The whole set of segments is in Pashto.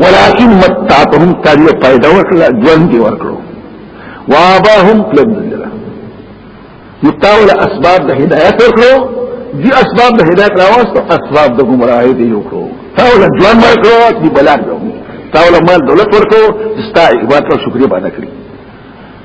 ولكن متعتهم تاريخ فائدة ورکلا جوان دي ورکلو واباهم لبدل يتاول اسباب ده هدايات ورکلو دي اسباب ده هدايات راوستو اسباب ده گمراهي دي ورکلو تاول جوان ورکلو دي بلاد لهم تاول مال دولت ورکلو استا عبادت و شکریه بانا کری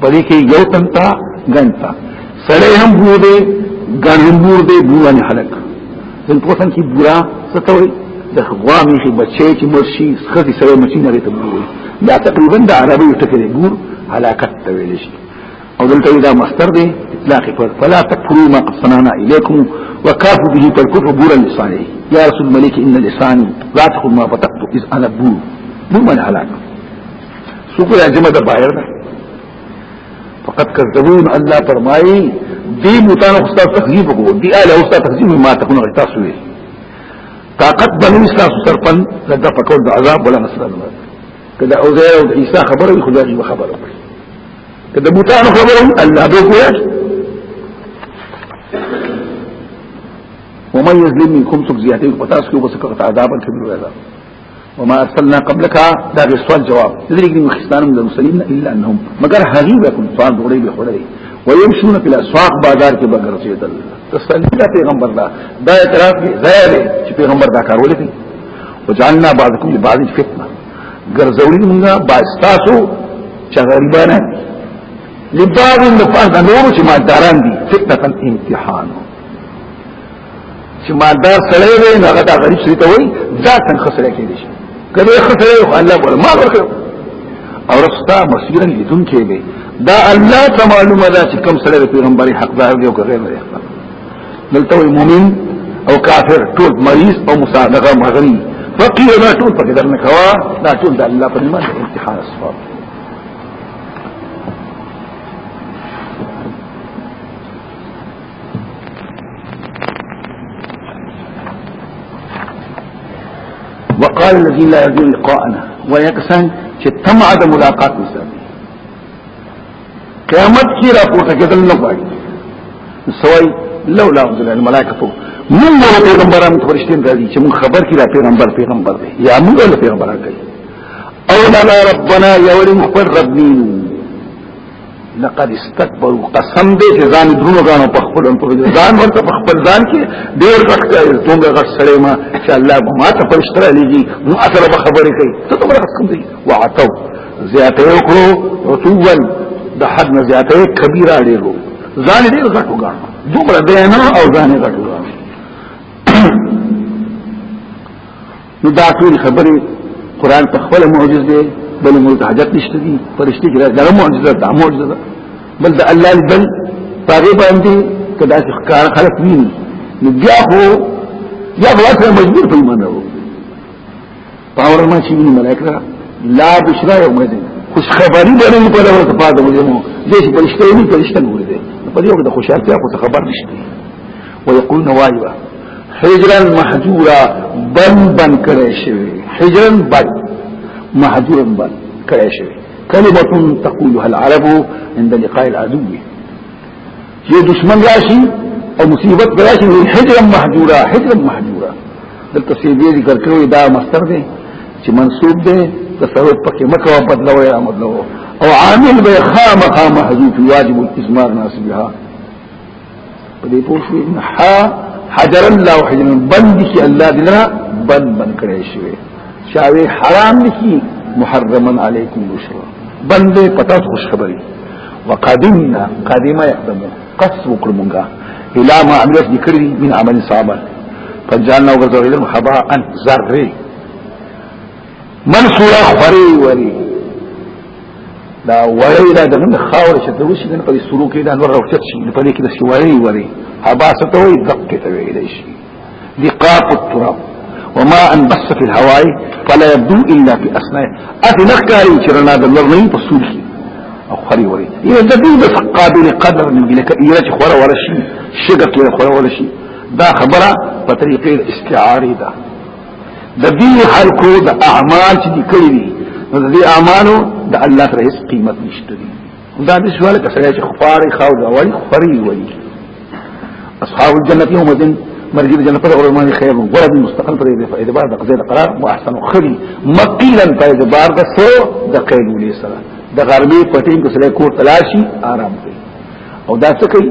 په دې کې یو تنتا غنتا سړی هم بور دی ګڼ هم بور دی بورانه خلک دل په څنګه کې بورا ستوي د غوا میخي بچي چې مرشي خدي سره مچي نه ته بور دا تقریبا د عربي ټکی دی بور علاقت ته ویل شي او دلته دا مستر دی اطلاق پر فلا تکفروا ما قد صنعنا اليكم وكافوا به فالكفر بورا لسانه يا رسول الملك ان لساني لا تخذ ما فتقت اذ انا بور بور من علاقه سوکو یا جمع دا بایر دا فقط کذبون اللہ فرمائی دی متان خستا تخزیب کو دی آلہ خستا تخزیب ما تکون غیتا سوئے طاقت بنو استا سرپن لدہ پکول دا عذاب ولا نصر اللہ کدا اوزیر او عیسیٰ خبر وی خدا جیب خبر وی کدا متان خبر وی اللہ دو کویا ومن یزلم منکم سک زیادی پتاس کیو بسکرت عذابا کبیر عذاب وما ارسلنا قبلك دا غي سوال جواب ذلك دي مخستان من المرسلين الا انهم مگر هغه وکم سوال دوړي به خړې ويمشون في الاسواق بازار کې بغیر سیدل تسلی دا پیغمبر دا دا اعتراف دی ظاهر چې پیغمبر دا کار ولې وجعلنا بعضكم لبعض فتنه ګرځولې موږ باستاسو چې غریبانه لبعض لپاره نور چې مالداران دي فتنه امتحان چې مالدار سره وي نه غدا غریب سره ته وي دا څنګه خسره کېږي کله خسره یو الله ولا ما ورکړو او رستا مسیرن لیدون کې دی دا الله ته معلومه ده چې کوم سره پیغمبري حقدار دی او غیر نه حقدار دلته مؤمن او کافر ټول مریض او مصادقه مغنی فقیر دا ټول په قدر نه کوا دا ټول د الله په نعمت امتحان اسفار وقال الذين لا يرجون لقاءنا ويكسن چې تمع د ملاقات نشته قیامت کی راپورته کېدل نه غواړي سوای لولا انزل الملائکه من نو پیغمبران ته فرشتین راځي چې مون خبر کی را پیغمبر پیغمبر دی یا موږ له پیغمبران کوي او لنا ربنا یولم خبر ربین لقد استكبروا قسم دې چې ځان درونو غاڼو په خپل په ځان ورته په خپل ځان کې ډېر غټ کړي دومره غټ سړی ما چې الله به ما ته فرشتره لګي نو اثر به خبرې کوي ته دومره قسم دې وعتو زیاته وکړو رسول د حد نه زیاته کبیره ډېر ځان ډېر غټ وګاڼو دومره دې نه او ځان غټ وګاڼو نو دا ټول خبره قران په خپل معجز دی بل موږ ته حاجت نشته دي فرشتي کې دا معجزه ده معجزه ده بل دا الله بل پاره باندې کدا چې کار خلق ویني نو بیا خو یا غواړي مجبور په ایمان راو پاور ما چې ویني ملائکه لا بشرا یوم الدین خوش خبری به نه په لور ته پاتې مو دې چې فرشتي نه فرشتي ګوري دې په دې وخت د خوشاله خو خبر نشته ويقولون وايوا حجرن محجورا بن بن کړی شوی حجرن بن محجورن بن کړی شوی کلمه تقولها العرب عند لقاء العدو یو دشمن راشي او مصیبت راشي نو حجرن محجورا حجرن محجورا دلته سی دې ذکر کړو دا مستر دی چې منسوب دی تصرف پکې مکه او بدلوي یا مدلو او عامل به خامخا محذوف واجب الاستثمار ناس بها دې پوښوي نه حجر الله حجر بند کی الله دلرا بند بند کړی شوی شاوی حرام لکی محرما علیکم بشر بند پتا خوش خبری وقدمنا قدیمه یقدمو قصد وکړو مونږه الى ما عملت ذکری من عمل صابر فجعلنا وغزر الى الحباء ذره من سوره خوري وري دا وړي دا د نن خاور چې ته وشي په سورو کې دا نور راوچت شي په دې کې د سواري وري ابا ستوي دقه ته ویل شي لقاء التراب وما انبس في الهواء فلا يبدو الا في اثناء اته نکاري چې رڼا د نور نه په سور کې او خوري وري یو د دې د قابل قدر من لکه ایره چې خور ورشي شګه کې خور ورشي دا خبره په طریقې استعاری ده د دې خلکو د اعمال چې کړی دي نو د دې اعمالو د الله سره هیڅ قیمت نشته دي دا د سوال کسره چې خفارې خاو دا وایي خوري وایي اصحاب الجنه هم دین مرګي جنت پر اورمان خیر ولا د مستقل پر دې فائدې بار د قضیه د قرار مو احسن خري مقیلا په دې بار د سو د قیلولې سره د غربي پټین کو سره کور تلاشي آرام کوي او دا څه کوي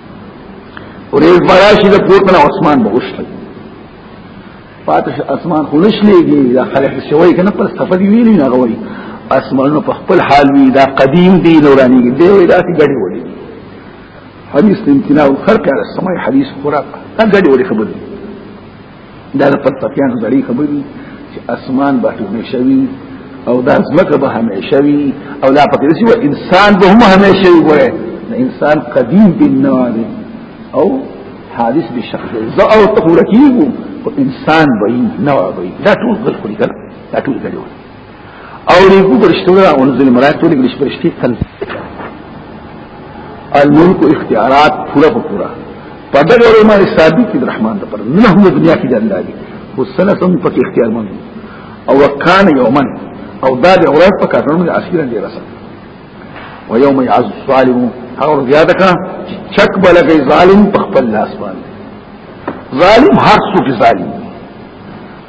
ورېز براشي د پورته عثمان بغشتل پاتش اسمان خو نشلېږي دا خلک شوی کنه پر صفه دی ویلی نه غوي اسمانونه په خپل حال وی دا قدیم دی نورانی دی وی دا سی غړي وړي حدیث امتناع الخرق على السماء حدیث قرآن دا غړي وړي خبره دا د فلسفیانو زړې خبرې چې اسمان به همیشه وي او دا ځمکه به همیشه وي او دا پکې چې انسان به هم همیشه وي ګوره انسان قدیم بالنوع دی او حادث بالشخص دی زه او ته ورکیږو انسان به نوع به دا ټول غل خوري کنه دا ټول غلي او لګو برشتو را انزل مراد ټول انګلیش برشتي تن الملک اختیارات پورا پورا په دغه ورو باندې ثابت دي رحمان پر نه هو دنیا کې د الله دی خو سره سم په اختیار مند او وکانه یومن او دا د اورات په کارونو کې اخیرا دی رسل و یوم یعز الظالم هغه زیاده کا چې چک بلګي ظالم په خپل لاس باندې ظالم هر څوک ظالم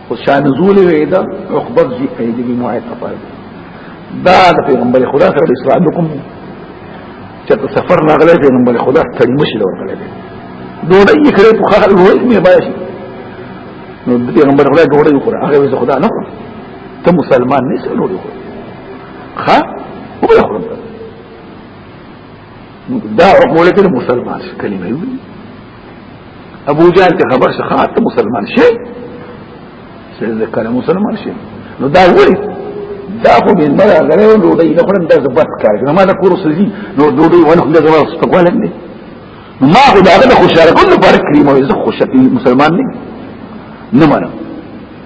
خو شان نزول وی دا عقبت جی قید بی معید تفاید دا دا پیغمبر خدا سره د اسلام کوم چې سفر نه غلې پیغمبر خدا ستړي مشي دا ورغلې دوړې یې کړې په خاله وې مې باشي نو د پیغمبر خدا دوړې وکړه هغه وې خدا نه کړ ته مسلمان نه سې دوړې وکړه ها وبله خپل دا عقوله کې مسلمان کلمه وي ابو جهل ته خبر شه خاطر مسلمان شي څه کله مسلمان شي نو دا وایي دا خو من مرا غره نو دی نه خورم دا زبط کار نو ما دا کور سزي نو دوی ونه خو دا زبط تقوال نه ما خو دا غره خوشاله کول پر کریم او زه خوشاله مسلمان نه نه منم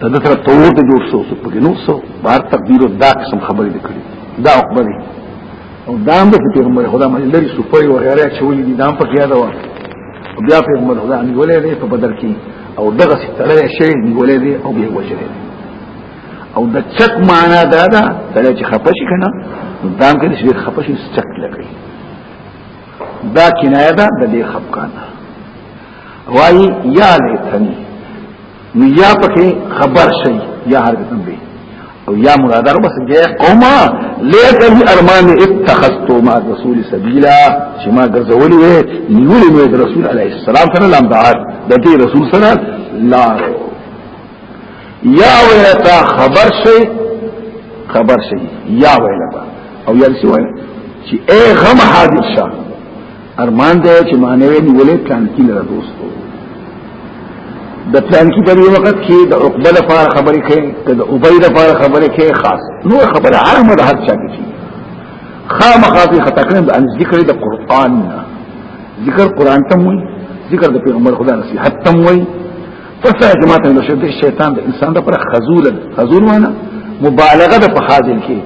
د ده سره تور ته جوړ شو څوک پکې نور شو بهر تقدیر دا قسم خبرې دې کړې دا عقبه دي او دا هم د پیغمبر خدا باندې لري سپي او غیره چولې دي دا هم پکې یاد و بیا پیغمبر خدا نیولې دې په بدر کې او دغه ستړی شي نیولې دې او به وجلې او د چک معنا دا ده سره چې خپش کنه دا هم کې چې خپش چک لګي دا کنایه ده د دې خپکانه وای یا لیتنی نو یا پکې خبر شي یا هر قسم به او یا مرادر بس جه قوما لیت بی ارمان اتخذتو ما رسول سبیلا چې ما ګرځولې وې نیولې مې د رسول علی السلام سره لام دعات د دې رسول سره لار یا ویتا خبر شي خبر شي یا ویتا او یا څه وایي چې اے غم حادثه ارمان دی چې مانوي نیولې پلان کې لره دوستو د پلان کې په وخت کې د عقبه لپاره خبرې کوي د ابي لپاره خبرې کوي خاص نو خبره عامه ده هر چا کې خامخا په خطا کړم د ذکر د قران ذکر قران ته وي ذکر د پیغمبر خدا نصیحت ته وي پس جماعت د شیطان د شیطان د انسان د پر خذول خذول معنا مبالغه د په حاضر کې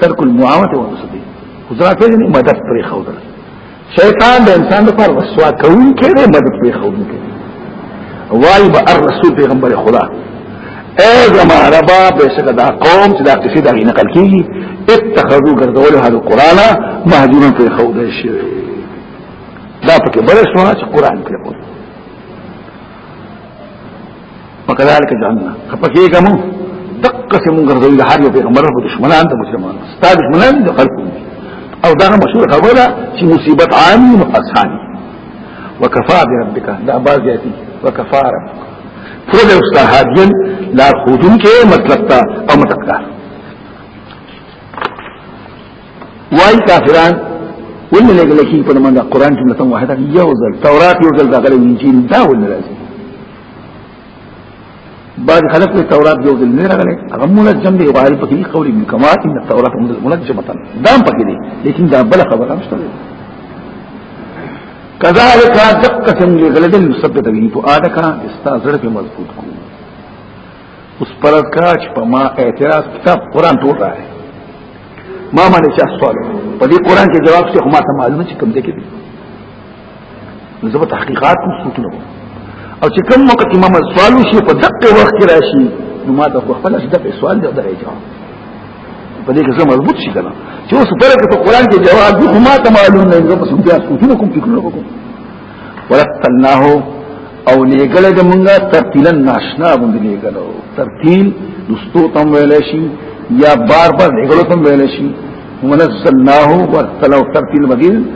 ترک المعاوته ونصدي خدای په دې مدد پرې خو ده شیطان د انسان لپاره رسوا کوي کړي مدد پرې خو ده وای به الرسول پیغمبر خدا اے زما ربا بشک دا قوم چې دا قصې دا نقل کیږي اتخذو ګرځول هدا قران مهجورن په خو ده شي دا پکې بل شو چې قران کې وکذالک جعلنا خپکه کوم دقه سم ګرځوي د هر یو پیغمبر په دشمنان د مسلمان ستاسو دشمنان د خلکو او دا مشهور خبره چې مصیبت عام او اساني وکفا بربک دا باز یاتی وکفا ربک ټول استاهادین لا خودن کې مطلب تا او متقدار وای کافران ولې لګل کی په منډه قران کې متن واحده یو ځل تورات یو ځل دا غلې انجیل دا ولې راځي بعض خلق په تورات یو ځل نه راغلي هغه منجم دی وایل په کې قول ابن کما ان التورات منجمه دا پکې دي لیکن دا بل خبره نشته کذالک دقه څنګه غلط مثبت وی په اده کا استاد زړه په مضبوط کو اوس پرد کا چې په ما اعتراض کتاب قران ټول راځي ما باندې څه سوال په دې قران کې جواب څه ما ته معلومه چې کوم ځای کې نو زه به تحقیقات کوم سوتونه او چې کوم وخت امام سوال شي په دقه وخت راشي نو ما ته خپل شي دغه سوال دی دغه جواب په دې کې زه مضبوط شي کنه چې اوس فرق په قران کې جواب دی خو ما ته معلوم نه زه په سوتیا سوتونه کوم فکرونه کوم ورتلناه او لګل د مونږه ترتیلا ناشنا باندې لګلو ترتیل دوستو تم ویل شي یا بار بار لګلو تم ویل شي ونزلناه ورتلو ترتیل مدین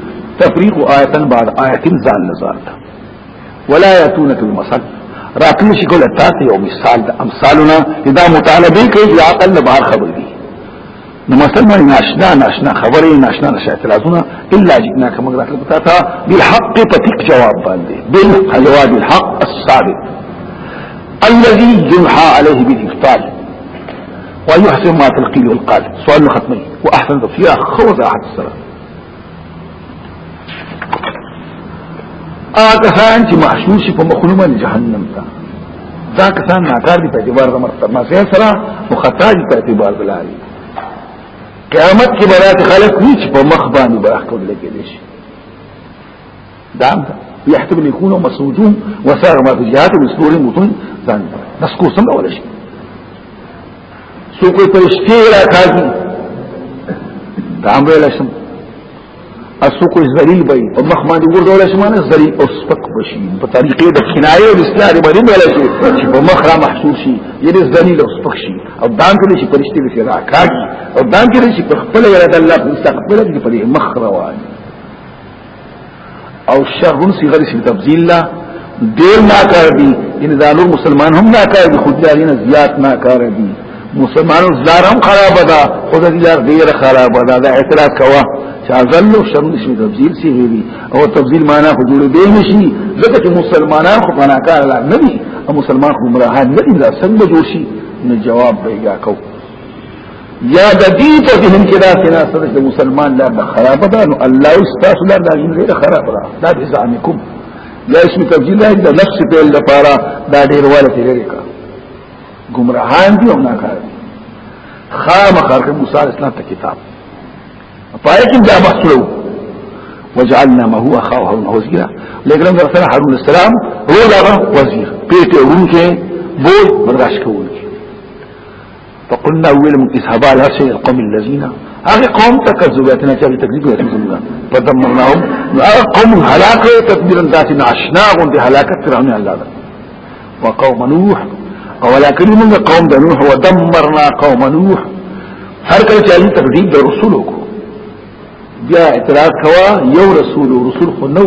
تفریق آیتن بعد آیتن زال نزال تا ولا یتونک المثل راتل شکل تاسی او مثال دا امثالنا ادا مطالبه کئی یا عقل نبار خبر دی نو مثلا من ناشنا ناشنا خبری ناشنا ناشنا اعتراضونا الا جئنا کمک راتل بتا تا بالحق پتیق جواب باندی بالحجواب الحق الثابت الذي جنحا عليه بالإفتال وأن يحسن ما تلقي والقال سؤال ختمي وأحسن يا خوز أحد السلام آکا سان چی محشوشی پا مخلومة جهنم تا دا کسان ناکار دی په اعتبار د مرتب ما سره سره مخطا دی په اعتبار د لاري قیامت کې برات خلق هیڅ په مخ باندې برخ کول کېږي دام ده يحتب ان يكونوا مسعودون وسار ما في جهات وسطور مطن ځان بس کو څنګه ولا شي سو کوئی پرشتي را کاږي دام ولا شم اسو کوئی ذلیل بای او مخ باندې ورته ولا شم نه ذلیل او سپک بشي په طریقې د کنایه او استعاره باندې ولا شي چې په مخ را محسوس شي یعنی ذلیل او سپک شي او دام کې شي پرشتي به را کاږي او دام کې شي په خپل یاد الله مستقبل کې په مخ روان او شر سی غلی سی تفضیل لا دیر ناکار دی یعنی دانو مسلمان هم ناکار دی خود دارین زیاد ناکار دی مسلمانو زلار هم خراب دا خود دیار دیر خراب دا دا اعتراض کوا چا ظلم و شر سی تفضیل سی غیری او تفضیل مانا خود جوڑو بے نشی ذکر چه مسلمانان خود ناکار لا نبی او مسلمان خود مراحان نبی دا سنگ جوشی نو جواب بیگا کو یا د دې په ذهن کې راځي نه سره چې مسلمان لا خراب ده نو الله استاس لا د دې خراب ده دا به ځانکم یا اسم تبدیل دی د نفس په لپاره دا ډیر واله کې لري کا گمراهان دي او نه کار خام خرق موسی اسلام ته کتاب پای کې دا بحثو وجعلنا ما هو اخاه هارون وزيرا لیکن موږ سره هارون السلام هو دا وزیر پیټه ورونکه بول برداشت کوونکی فقلنا ویلم اذهبا لا شيء القوم الذين هغه قوم تکذباتنا چې تکذیب کوي زموږه فدمرناهم نو هغه قوم هلاک او تدبیر ذات ناشنا او د هلاکت ترونه الله ده وقوم نوح او ولكن من قوم د نوح ودمرنا قوم نوح هر کله چې تکذیب د رسولو کو بیا اعتراض کوا یو رسول او رسول خو نو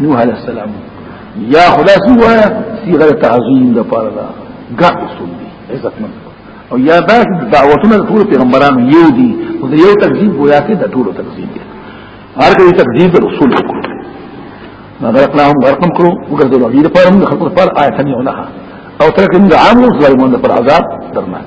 نوح علیہ السلام یا خدا سو وایا صيغه تعظیم د پاره دا ګا رسول دی عزت من او یا دا دعوتونه ټول پیغمبرانو یو دي او یو تکذیب گویا کې د ټول تکذیب دی هر کوي تکذیب د رسول وکړو ما غرقناهم غرقم کړو وګرځول غیر پاره موږ خپل پر آیتنی ولها او ترکه موږ عام ظالمون پر عذاب درناک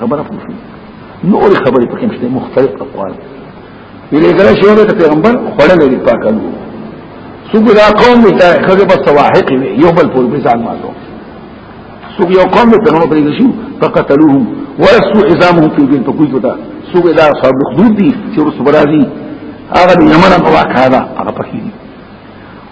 خبره پوښي نور خبرې پکې مشته مختلف اقوال ویلې ګره شی ته پیغمبر خړل دي پاکلو څوک دا قوم دې ته خبره په سواحق وي یو بل پور به ځان ماتو څوک یو قوم دې ته نو پرې شي فقتلوهم ورسو عظامهم في بين فكوي كتا سوق إلى أصحاب الخدود دي سيرو سبرازي هذا من يمن أقوى كذا أقوى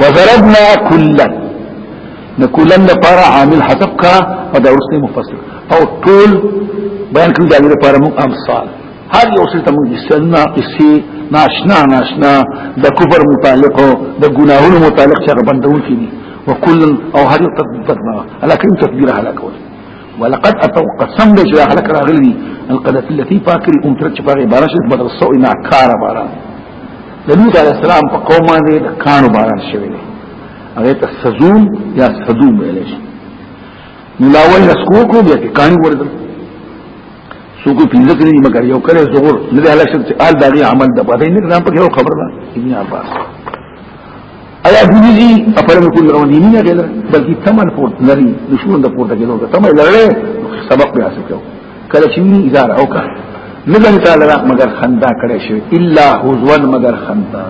وضربنا كلا نكلا لپاره عامل حذف کا او دا ورسته مفسر او طول بيان کړی دا لپاره مو امثال هر یو څه ته موږ استنا اسی ناشنا ناشنا د کفر متعلق د ګناهونو متعلق چې بندون کینی وكل او هر یو تدبرنا على كلمه تدبير هلاك ولقد اتو قسم دې چې هلاك راغلي القدت التي فاكر امترت چې په عبارت بدل سو نه کار عبارت د لوط علی السلام په قوم باندې د کانو باران شوی دی هغه ته سزوم یا سدوم ویل شي نو لاول نسکو کو بیا کې کانو ورته سوکو پینځه کړي مګر یو کړي زغور نه دی علاوه شته آل داغي عمل د پاتې نه ځان په یو خبر ده ابن عباس ایا ګونیږي خپل مې کول روان دي نه غیر بلکې تمن پور لري د شوون د پورته کېدو ته تمه لري سبق بیا سکو کله چې ویني اظهار او کا نظر تعالی را مگر خندا کړي شي الا حزوان مگر خندا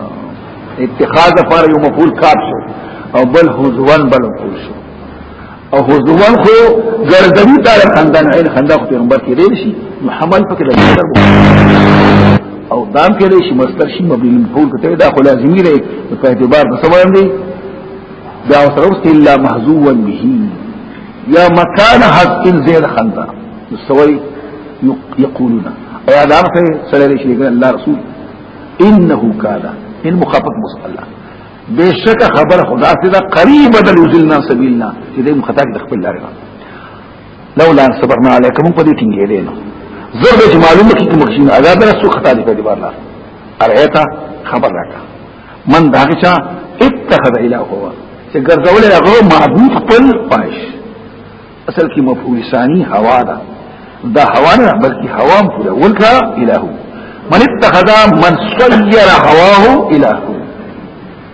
اتخاذ پر یو مفعول کار شو او بل حزوان بل مفعول شو او خو ځوان خو ګرځوي دا خندان عین خندا خو پیغمبر کې دی شي محمد پکې لږ او دام کې دی شي مستر شي مبني مفعول کته دا خو لازمي دی په اعتبار د سمون دی دا سره اوس الا محذوا به یا مکان حق زید خندا سوي يقولون او دا سره شي الله رسول انه کالا ان مخاطب مصالح بشک خبر خدا سے دا قریب بدل یذلنا سبیلنا چې دې مخطا کې خپل لارې لولا ان صبرنا علیکم په دې ټینګې دې نو زر دې معلومه کې کوم شي آزاد نه سو خطا دې په دې بار لار ارایتا خبر راکا من دا چې اتخذ اله هو چې ګرځول هغه معبود خپل پاش اصل کې مفعول ثاني هوا ده دا هوا نه بلکې هوا هم پوره ولکا الهو من اتخذ من صير هواه الهو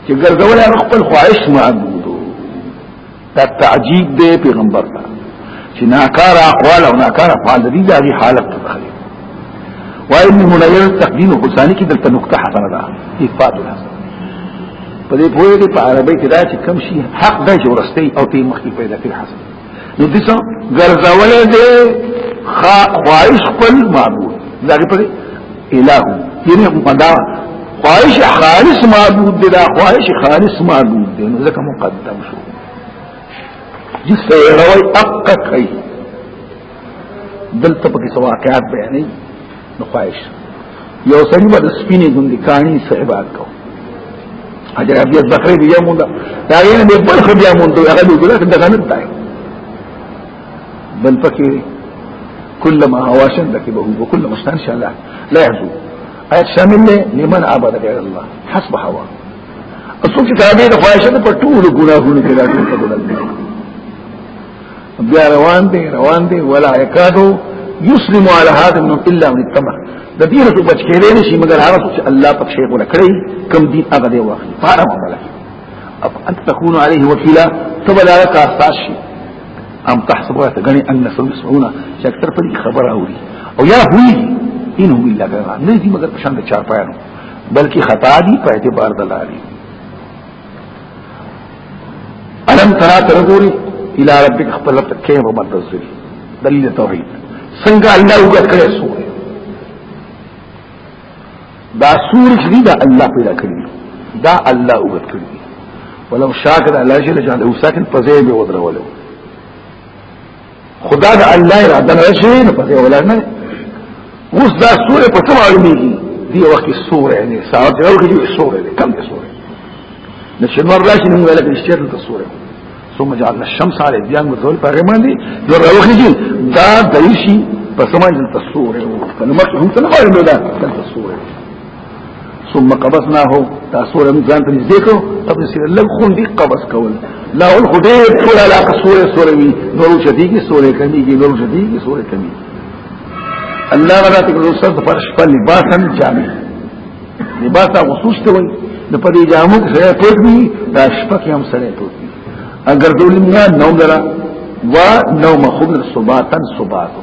چې ګرځول هغه خپل خواهش معبود دا تعجیب دی پیغمبر ته چې ناکاره اقوال او ناکاره فعال دي د حالت ته وای ابن منیر تقدیم حسانی کی دلته نقطه حسنه ده افاد الحسن په دې پوهه کې په عربی کې دا چې کم شي حق د جورستي او په مخ کې پیدا کړي حسن نو دې څو ګرځولې دې خواهش خپل معبود دا کې په الہ یعنی مدا خواهش خالص معبود دې دا خواهش خالص معبود دې نو ځکه مقدم شو جس سے روي اقق کوي دلته په کې واقعات بیانې نو خواهش یو سړي باندې سپینې ګوندې کانی صحبات کو اجر ابي البکری بیا مونږ دا یې نه بل خو بیا مونږ هغه دې ګل څه دغه نه تای بل پکې كلما هواشن لك به وكل مستان شاء الله لا يحزو ايت شامل له لمن عبد غير الله حسب هوا اصول کې تابع د خواهشات په ټول ګناهونو کې راځي په ګناه بیا روان دي روان دي ولا يكادو يسلم على هذا من الا من الطمع د دې رسو بچ کېدې نشي مګر هغه چې الله پک شي غوړه کړی کم دي هغه دی واخلي فارم ولا اف انت تكون عليه وكيلا تبلا لك استاشي ام تحسبوا تغني ان سمعونا چې اکثر په خبره اوري او یا هوی ان هو الا غیر نه دي مګر په شان د چار پایانو بلکې خطا دي په اعتبار دلاري الم ترا ترغوري الى ربك خپل رب کې هم متذل دلیل توحید څنګه الله وګت کړی سو دا سور چې دا الله پیدا کړی دا الله وګت کړی ولو شاکر الله جل جلاله ساکن پزې به ودرولو خدا د الله اراده نه شي نه پته ولا نه اوس دا سوره په څه معلومیږي دی وخت سوره نه ساعت یو کې سوره ده کم سوره نشه نور راشي موږ لکه اشتیاق ته سوره ثم جعلنا الشمس على الديان مزول په غمان دي نور راوخیږي دا دایشي په سماج ته سوره په نمک هم ته نه معلومه ده ته سوره ثم قبضناه تاسو لم ځان ته ذکر قبض سره لغون دي قبض کول لا ول خدای ټول علاقه سورې سورې وي نور شديږي سورې کميږي نور شديږي سورې کميږي الله غلا ته کوم څه پر شپه لباس هم جامي لباس هغه سوچته وي د پدې جامو کې سره پټ وي دا شپه کې هم سره پټ وي اگر دولمنا نوم درا و نوم خوب صباتن صباتو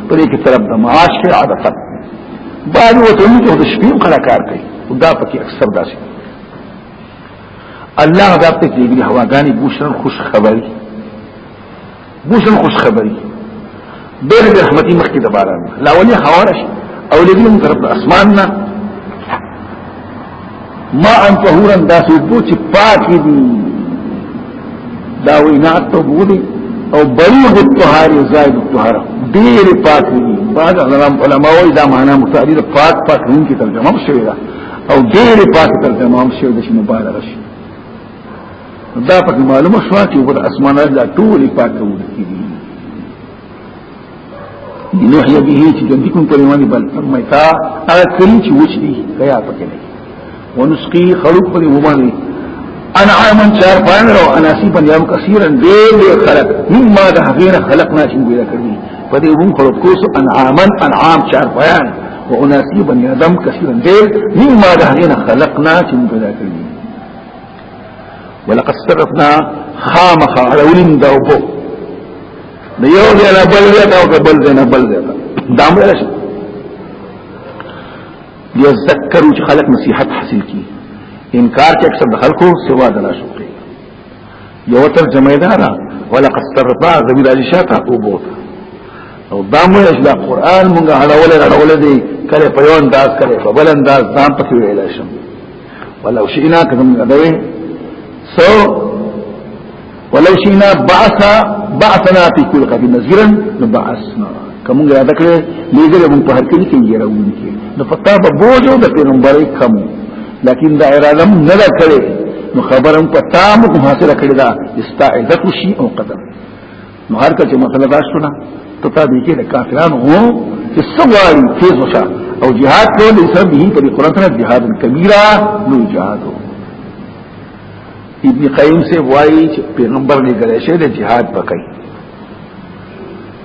په دې کې طلب د معاش کې عادت بعد وتونی ته د شپې کله کار کوي دا پکې اکثر داسې الله دا پکې دې هواګانی بوشن خوش خبري بوشن خوش خبري ډېر د رحمتي مخکې د باران لا ولي خورش او لګیم طرف د اسمان نه ما ان طهورا داسې پوچ پاکي دي دا وینا ته بوله او بلیغ الطهاره زائد الطهاره ډېر پاکي دي بعض علماء وایي دا معنا متعدد پاک پاک هم کې ترجمه شوی دا او ډېر پاک ترجمه هم شوی د شنو مبالغه شي دا پک معلومه شو چې ور اسمانه دا ټول پاک وو دي نوح یا به چې ژوند کوم په رواني بل مېتا هغه کلی چې وچ دي غیا پکې نه ونسقي خلق په ومانه انعاما چار پان رو اناسی پن یام کثیرا دیر دیر خلق مما دا حقینا خلقنا چن بیدا کردی پا دیر هم خلق کوسو انعاما انعام چار پان و اناسی بن یادم کثیرا دیر مما دا حقینا خلقنا چن بیدا کردی ولقد صرفنا خامخ علولين دا وبو د یو ځای نه بل ځای ته او بل ځای نه بل ځای ته دا مړ شي یذکروا چې خلق نصیحت حاصل کی انکار چې اکثر د خلکو سوا د ناشو کوي یو تر جمعیدارا ولقد صرفنا ذوی الاشاعه او بوت او دا مو اجلا قران مونږه هړولې هړولې دي کله په یو انداز کله په بل انداز ځان پکې ویل شم ولو شئنا کدم دوی سو ولو شئنا بعثا بعثنا فی کل قبیل نذیرا نبعثنا کوم غا دکړه لیګل مون په هر کې کې یې راوونی کې نو پتا په بوجو د پیغمبري کم لیکن دا اراده نه دا کړې نو خبرم پتا مو حاصل کړی دا استعداد شي او قدر نو هر کله چې مسله دا شونه ته تا دې کې د کافرانو هو چې سواري تیز وشه او جهاد کول یې سره به په قرآن سره جهاد کبیره نو جهاد هو ابن قیم سے وایي چې پیغمبر نه ګرځي شه د جهاد پکای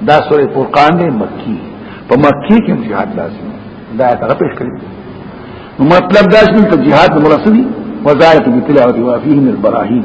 دا سورې فرقان دی مکی په مکی کې جهاد لازم دا طرف پیش کړی نو مطلب دا چې جهاد مرسلی وزارت بتلاوت وافیه من البراهین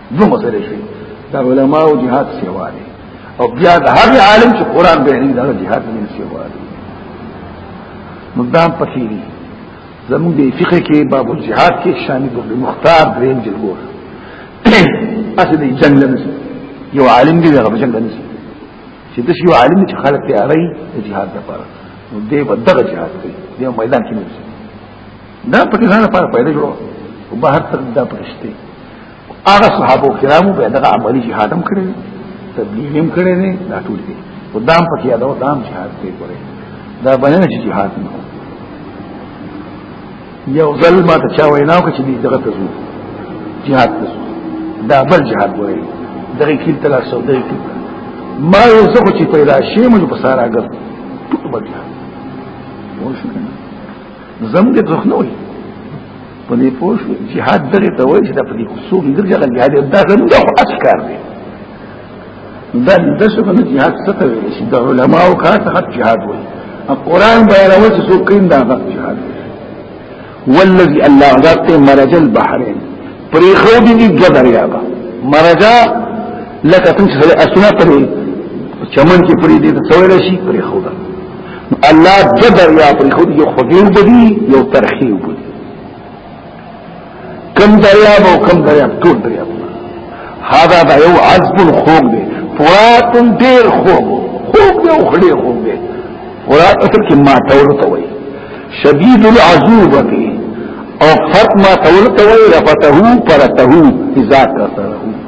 دو مسئلے شوی دا علماء و جہاد سیوا دی او بیا دا هر عالم چې قرآن بیانی دا جہاد من سیوا دی مدام پکیری زمون دی فقه کې باب الجهاد کې شامی ګل مختار دریم جلګور اسی دی جنگ لنسی یو عالم دی هغه جنگ لنسی چې د یو عالم چې خلک تیاری د جهاد لپاره نو دی په دغه جهاد کوي دی میدان کې نه دا پکې ځان لپاره پیدا جوړو او بهر تر دا پرشته هغه صحابه کرامو به دغه عملی جهاد هم کړی تبلیغ هم کړی نه دا ټول دي او دام پکې یادو دام جهاد کوي ګوره دا باندې چې جهاد نه یو ځل ما ته چا وینا وکړه چې دغه ته ځو جهاد ته ځو دا بل جهاد ګوره دغه کیل تل سو دغه کیل ما یو څه چې پیدا شي موږ په سارا ګر ټول بل جهاد زم دې ځخ نه وي په دې پوښ جهاد دغه ته وایي چې د پدې کوڅو کې درځه غل جهاد دا زموږ خو اسکار دی دا د څه په جهاد څه ته ویل شي د علماو کار ته جهاد وایي القرآن بیانوي چې څوک کین دا غلط جهاد والذي الله ذات مرج البحرين پریخو دي دي جدر یابا مرجا لکه څنګه چې سره اسونه پرې چمن کې پرې دې څوړل شي پرې خو ده الله جبر یا پرې خو یو خبير دی یو ترخیب دی کم دریاب او کم دریاب ټول دریاب هاذا دا یو عذب خوب دی فرات ډیر خوب خوب دی او خړې خوب دی فرات اصل کې ما تور ته وایي شدید العذوبه او فرق ما تور ته وایي رفته پرته اذا کثره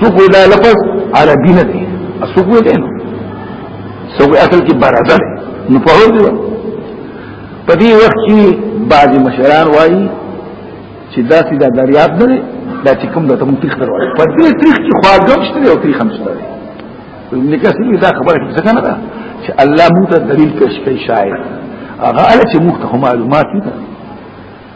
سوق دا لفظ عربی نه دی سوق دی نو سوق اصل کې برازه دی نو په هر دی په دې وخت کې بعض مشران وایي چې دا سي دا دریاب نه دی دا چې کوم د تم تاریخ دروازه په دې تاریخ کې خواږم شته او تاریخ هم شته ابن کثیر دا خبره کې څنګه نه ده چې الله موږ ته دلیل پیش کوي شاید هغه چې موږ ته معلومات دي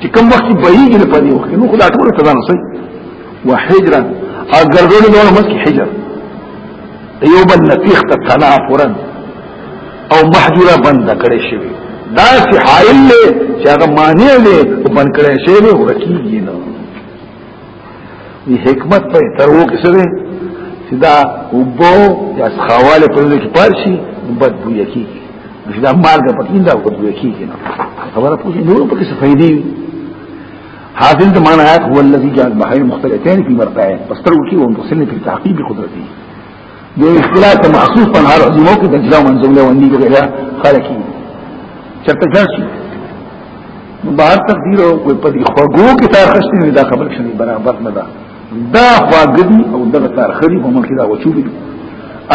چې کوم وخت بهیږي نه پدې وخت نو خدای ټول ته ځان سي وحجرا اگر ګرځول نو مسکی حجر یو بل نفیخ ته تنافرا او محجوره بند کړي شي دا چې حائل له چې هغه معنی له بند کړي شي نو ورکی نه دی حکمت په تر وو کې سره چې دا وبو یا خواله په دې کې پارشي بد بوی کیږي چې دا مال د پکې دا بد بوی کیږي نه خبره پوښتنه نور په کې څه فائدې حاصل د معنی هو الذي جعل بحرين مختلفين في مرقعين بس ترو کې ومتصل في تعقيب قدرته د اختلاف ته مخصوص په هر ځمو کې د اجزا منظوم له وندي وغیرہ خلک یې چرته ځي بهر تقدیر او کوئی په دې خوګو کې تار خشتي نه دا خبر شني برابر نه ده دا خواګدي او دا تار خري په مخ کې دا وچو دي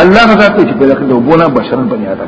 الله غزا ته چې په دغه دوبونه بشرن بنیاد ده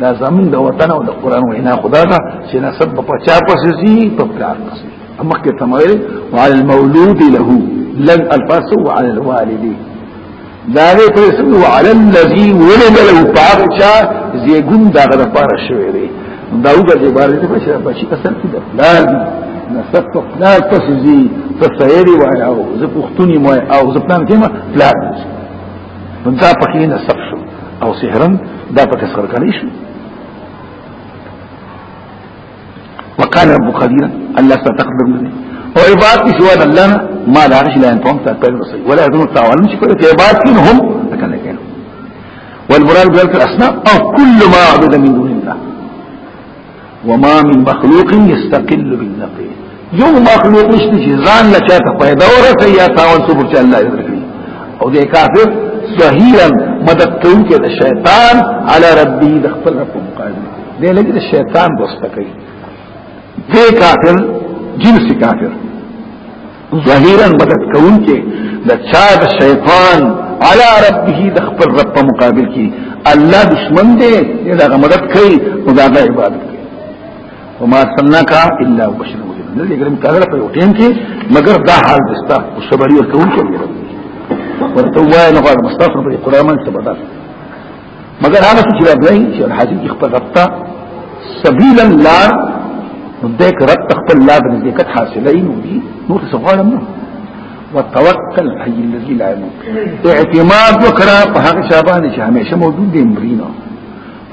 دا زمون د وطن او د قران وینا خدا دا چې نسب په چا پسې سي په پلار پسې اما کې تمویل وعلى المولود له لن الفاس وعلى الوالد دا دې پر سم وعلى الذي ولد له پاچا زیګون دا غره لپاره شوی دی دا وګړي دې باندې ته بشي بشي اصل کې د پلار نسب په پلار پسې سي په سهيري وای او زه پښتوني مو او زه پلان کې ما پلار نو دا پکې نه سب شو او سحرن دا پکې سر کړی شو وقال رب قديرا الله ستقدر مني او عباد کی سوا الله ما لا عرش لا انتم تقبل رسي ولا يدون تعاون شي کوي عباد کی هم تکل کین والمراد بذلك الاصنام او كل ما عبد من دون الله وما من مخلوق يستقل بالنقي یو مخلوق نشته چې ځان لا چاته پیدا ورته یا تاول څو چې الله درکړي او دې کافر صحیحا مدد کوونکی د شیطان علی ربی د خپل رب مقابل دې لګي د شیطان دوست کوي دې کافر جنس کافر ظهیرا مدد کون کې د چا د شیطان علی ربه د خپل رب په مقابل کې الله دشمن دی دا مدد کوي او دا عبادت کوي وما سنک الا بشر مجرم نه لګرم کاغره په ټیم کې مگر دا حال دستا او صبر یې کوون کې ورته وای نه غواړم مستغفر په قرآن باندې صبر مگر هغه چې راځي چې حاجی کې خپل رب ته سبیل الله نو دې رب خپل الله د نزدېکت حاصلې نو دي نور څه غواړم نو وتوکل حي الذي لا يموت اعتماد وکړه په هغه شابان چې همیشه موجود دی مرینه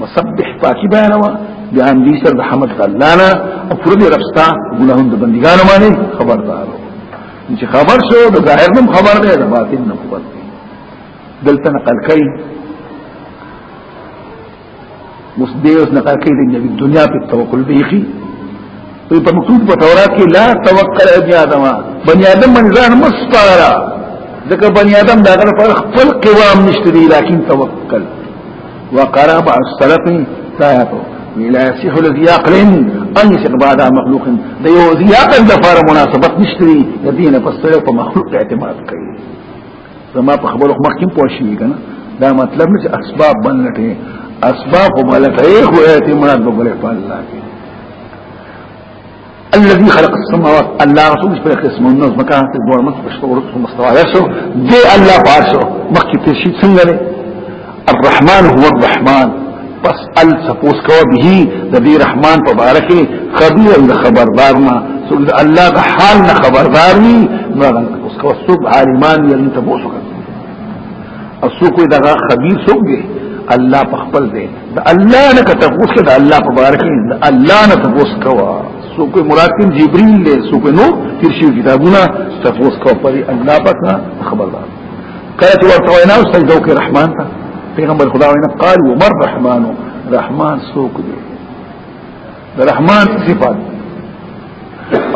وسبح پاکي بیانوا بیان دې سر د حمد الله نه او پر دې ربستا ګناهون د بندګانو باندې خبردار چې خبر شو د ظاهر نم خبر دی د باطن نم خبر دی دلته نقل کوي اوس دې اوس نقل کوي د نبی دنیا په توکل بیخي په مکتوب په تورات کې لا توکل ابن ادم بني ادم من ځان مستارا ځکه بني ادم دا غره پر خپل قوام نشته دی لکن توکل وقرب السلف تاهتو لا يصح لذي عقل ان يشق بعد مخلوق ده يوزي عقل ده فار مناسبت نشتري يدين فاستلف مخلوق اعتماد كي زما په خبرو مخ کې پوه شي کنه دا مطلب نه چې اسباب بنلټه اسباب وبلټه خو اعتماد وبلټه په الله کې الذي خلق السماوات الله رسول په قسم النظم مکان ته دوه مخ په شپږ ورځې مستوى شو دی الله پاشو مخکې تشي څنګه الرحمن هو الرحمن پس ال سپوس کو به د دې رحمان په باره کې خبير د خبردار ما څوک د الله د حال نه خبردار ني نو هغه اوس کو څوک عالمان یې ته پوسو کړ او څوک دا خبير څوک دی الله په خپل دی د الله نه کته اوس کې د الله په باره کې د الله نه ته اوس کوا څوک مراد جبريل له څوک نو ترشي کتابونه ته اوس کو پر الله پاک خبردار کله چې ورته وینا او سجده وکړي رحمان ته پیغمبر خدا وینا قال عمر رحمان رحمان سوق دی د رحمان صفات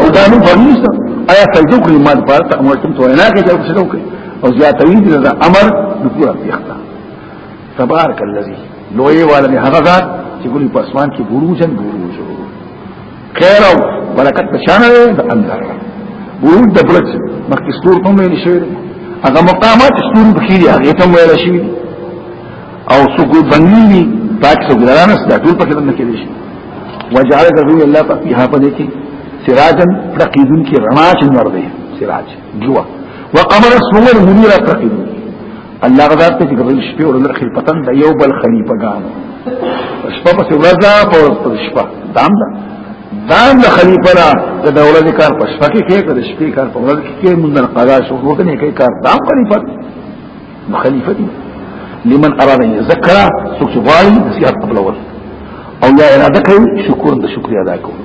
او دا نو فرمیسته آیا سجده وکړي ما د پاره ته امر کوم ته وینا کې چې سجده وکړي او زیاتوي د امر د پورا پیښتا تبارک الذی لوی والد هغه ذات چې ګوري په اسمان کې ګورو جن ګورو خیر او برکت په شان دی د الله ورود د برج مخکې ستور کوم ویل شوی دی هغه مقامات ستور بخیر هغه ته ویل شوی دی او سګو بنیلی پاک سګران است ټول په خدمت کې دي شي وجعل ذوی الله فقیها په دې کې سراجن تقیدن کې رڼا چنور دی سراج جوا وقمر سمر منیر تقید الله غزاد ته چې ګرځي شپې ورځې اخر پتن د یو بل خلیفہ ګان شپه پس ورځه په ورځ شپه دام ده دام د خلیفہ را د دولت کار په شپه کې کې د شپې کار په ورځ کې کې مونږ نه قضا شو ورته نه کې کار دام خلیفہ نو خلیفہ دي لمن اراد ان يذكر سوچ غواړي نصيحت قبل اول او یا اراده کوي شکر د شکر ادا کوي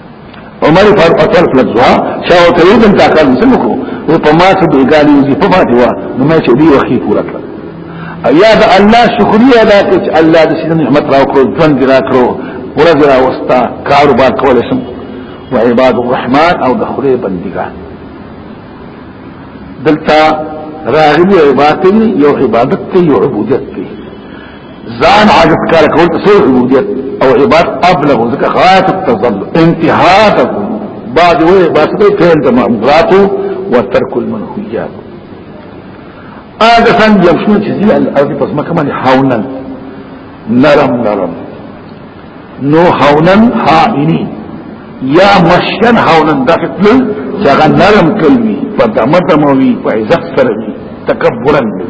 عمر فاروق اطول فلزوا شاو کوي دن تاکل مسلم کو او په ما څه بیګانی دي په فاتي وا نو ما چې دی وخی پورا کړ ایا دا الله شکریا ادا کړ الله دې سینه نعمت راو کړو ژوند را کړو ورځ را وستا کاروبار کول شم و عباد الرحمن او د خدای بندګان دلته راغلی عبادت یو عبادت ته یو عبودت ته ځان عاجز کار کول څه عبودیت او عبادت ابلغ ذکر غایت التظل انتها تكون بعد وی بس به فعل د مامورات او ترک المنهیات هغه څنګه یو شنو چې ځل الارض پس مکه باندې حاونن نرم نرم نو حاونن حائنی یا مشین حاونن دغه تل چې هغه نرم کوي په دمه دموي په عزت سره تکبرن وي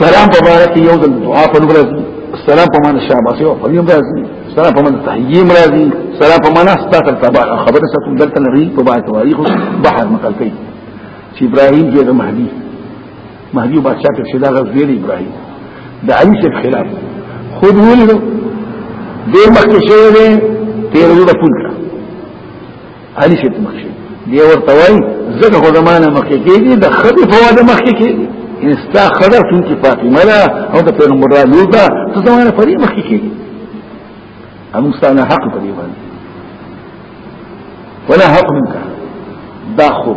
سلام په بارک یو د دعا په نوم راځي سلام په معنا شاباسي او په نوم راځي سلام په معنا تحیم راځي سلام په معنا ستاسو تبع خبره ستاسو دلته لري په بای تواریخ بحر مقال کوي چې ابراهيم جوړ مهدي مهدي بادشاہ ته شدا غزير ابراهيم د علي څخه خلاف خود ویل دې مخکې شوی دی تیر ورځ پوره علي شي مخشي دی ورته وای زګه خو زمانه مخکې کېږي د خدي په واده مخکې کېږي ان استا خدای څنګه فاطمه ده او د پیغمبر را لور ده ته زمانه په دې مخکې کېږي هم ستانه حق په دې باندې ولا حق منك دا خوب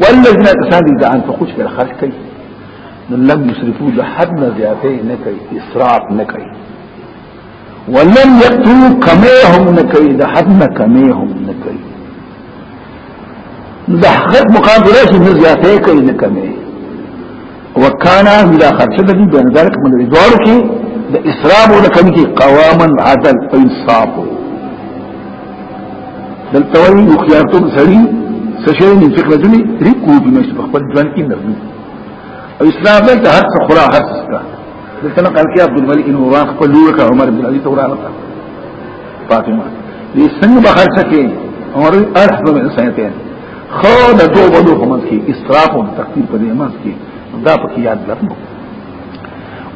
والذین کسان دي ځان په خوش کې خرج کوي نو لم یسرفو د حد نه زیاتې نه کوي اسراف نه کوي ولم یقتو کمه هم نه کوي د حد نه کمه هم نه کوي د حق مقابله شي نه زیاتې کوي نه کمه وکانا بلا خرچه د دې بین ذلک من ادوار کې د اسراف او د کمی کې قواما عدل او انصاف دلته وی یو خیارتوب سړي سشي من فکر دني ریکو د مش په خپل ځان کې نرمي او اسلام دلته هر څه خورا هر څه کا دلته نه قال کې عبد الملک انه راخ په لور کا عمر بن علي تورا راته فاطمه دې څنګه بخښه کې عمر ارحم من سنتين خو د دوه بلو په منځ کې اسراف او تقدیر په دې منځ کې دا پکې یاد لرنو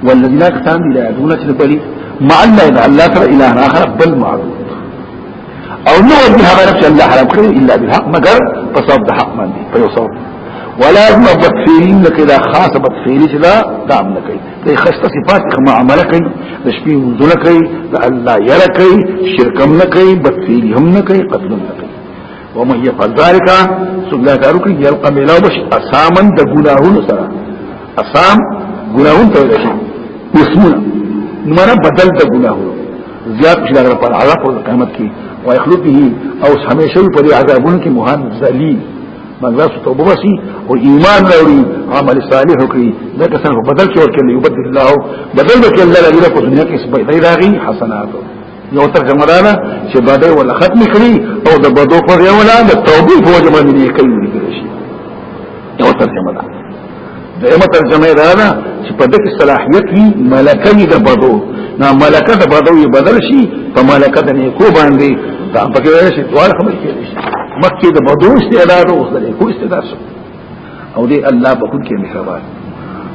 والذین کسان دی لا یدون چې بلی مع الله الا الله تر اله اخر بل معبود او نو دې هغه چې الله حرام کړی الا بالحق مگر په سبب د حق باندې په یو سبب ولا هم بتفیلین لکه دا خاصه بتفیلی چې دا دام نه کوي دا خسته صفات کوم عمل کوي د شپې منځونه کوي د الله یره کوي شرک هم نه کوي بتفیلی هم نه کوي قتل هم نه کوي ومن يفعل ذلك ثم لا تارك يلقى ملاو بش اساما د گناهونو سره اسام گناهون ته شي اسمنا نمره بدل د گناهونو زیات شي دغه پر عذاب او قیامت کې او يخلو به او همیشه په دې عذابونو کې مهان ذلیل مګر څه توبه وسی او ایمان لري عمل صالح کوي دا کسان په بدل کې ورکړي یبدل الله بدل کې الله لري په دنیا کې سبحانه راغي حسناتو یو ترجمه دا ده چې بدای ولا ختم کړي او د بدو پر یو ولا د توبې په وجه باندې یې کوي لیکل شي یو ترجمه ده دغه ترجمه دا ده چې په دغه صلاحيت وي ملکه د بدو نا ملکه د بدو یې بدل شي په ملکه د نیکو باندې دا په کې وایي چې دوه خبرې کوي مکه د بدو استعداد او د نیکو استعداد او دې الله به کې مهربان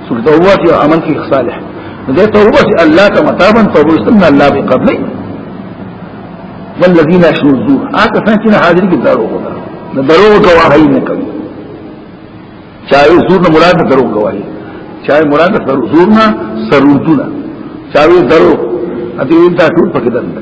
سورة توبه یو عمل کې صالح دې توبه چې الله ته متابن توبه استنى الله به قبلې والذین اشهدوا الزور هغه څنګه چې حاضر کې دارو وکړه نو درو گواهی نه کوي چاہے زور نه مراد درو گواهی چاہے مراد درو زور نه سرودونه چاہے درو اته دا ټول پکې دنده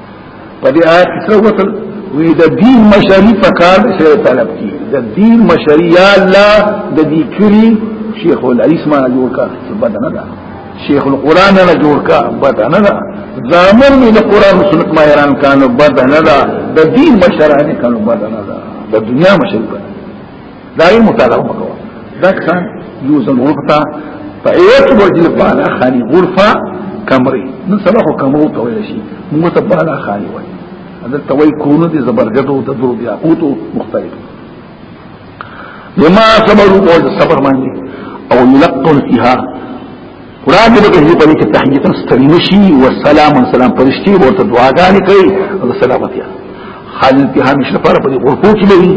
په دې آیت کې څه وکړل وی د دین مشری په کار چې طلب کی د دین مشری یا الله د دې کری شیخ الحدیث ما جوړ کا چې بدنه ده شیخ القران نه جوړ کا بدنه ده زامن می د قران او سنت ما ایران کانو بدنه ده د دین مشرانه کانو بدنه ده د دنیا مشری بدنه دا یې مطالعه وکړه دا څنګه یو ځل ورته په ایت ورځې بالا خاني غرفه کمرې نو سره خو کمرو ته ویل شي موږ ته بالا خاني وایي دا توي کونو دي زبرګټو د درو بیا اوتو مختلف لما صبروا او صبر باندې او يلقون فيها قران دې په دې باندې کې تحیت استرمشي او سلام سلام پرشتي ورته دعاګانې کوي او سلامتی حالت کې همیش لپاره په دې غرفو کې لري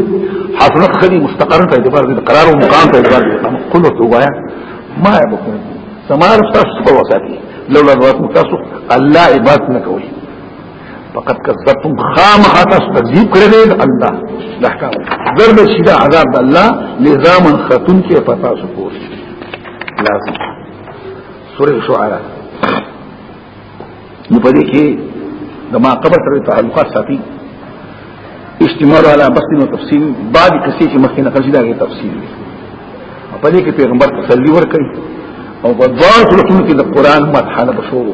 حفلت خدي مستقر ته اعتبار دې قرار او مقام ته اعتبار دې قام کله ته وایا ما بكون سمار تاسو په وساتي لولا ذات تاسو الله عبادت نه کوي فقط کذبتم خامخا تاسو تکذیب کړی دی الله د احکام ضرب شي دا عذاب د الله لزاما خاتون کې پتا سو پور لازم سورې شعرا نو پدې کې د ما قبر سره تعلقات ساتي استعمال علی بسط و تفصیل بعد کسی چې مخکې نقل شي دا غي تفصیل دی پدې کې پیغمبر تسلی ورکړي او په دوه سورتونو کې د قران مدحنه بشورو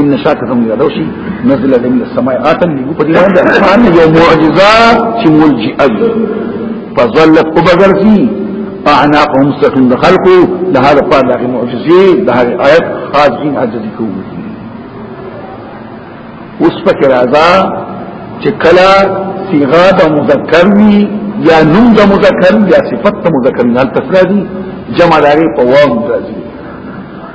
ان شاکر هم یادو شي نزل د من السماء اتم دی په دې باندې ان یو معجزه چې ملجئ فظلت وبغرسي اعناقهم سكن خلقو لها لپاره لغه معجزه لها آیت خاصین حاجت کو اوس پکې راځه چې کلا صيغه د مذکر وي یا نوم د مذکر یا صفت د مذکر نه تفسیر دي جمع لري په واو راځي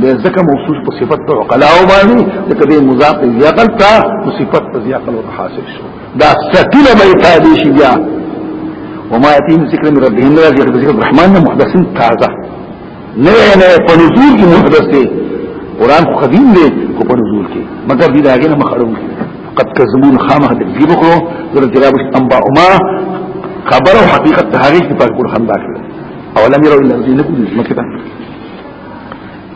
دې ځکه موصوف په صفت په عقلاء باندې ځکه دې مضاف یقل تا په صفت په یقل او حاصل شو دا ستله به تابع شي بیا وما يتيم ذکر من ربهم لا ذکر ذکر الرحمن نه محدث تازه نه نه په نزول کې محدث دی قران خو قدیم دی کو په نزول کې مگر دې داګه نه مخړو قد کذبون خامه دې دی بکو زر جواب انبا ما خبر او حقیقت هغه کې په قران دا کړل اولم يروا الا الذين نقول مکه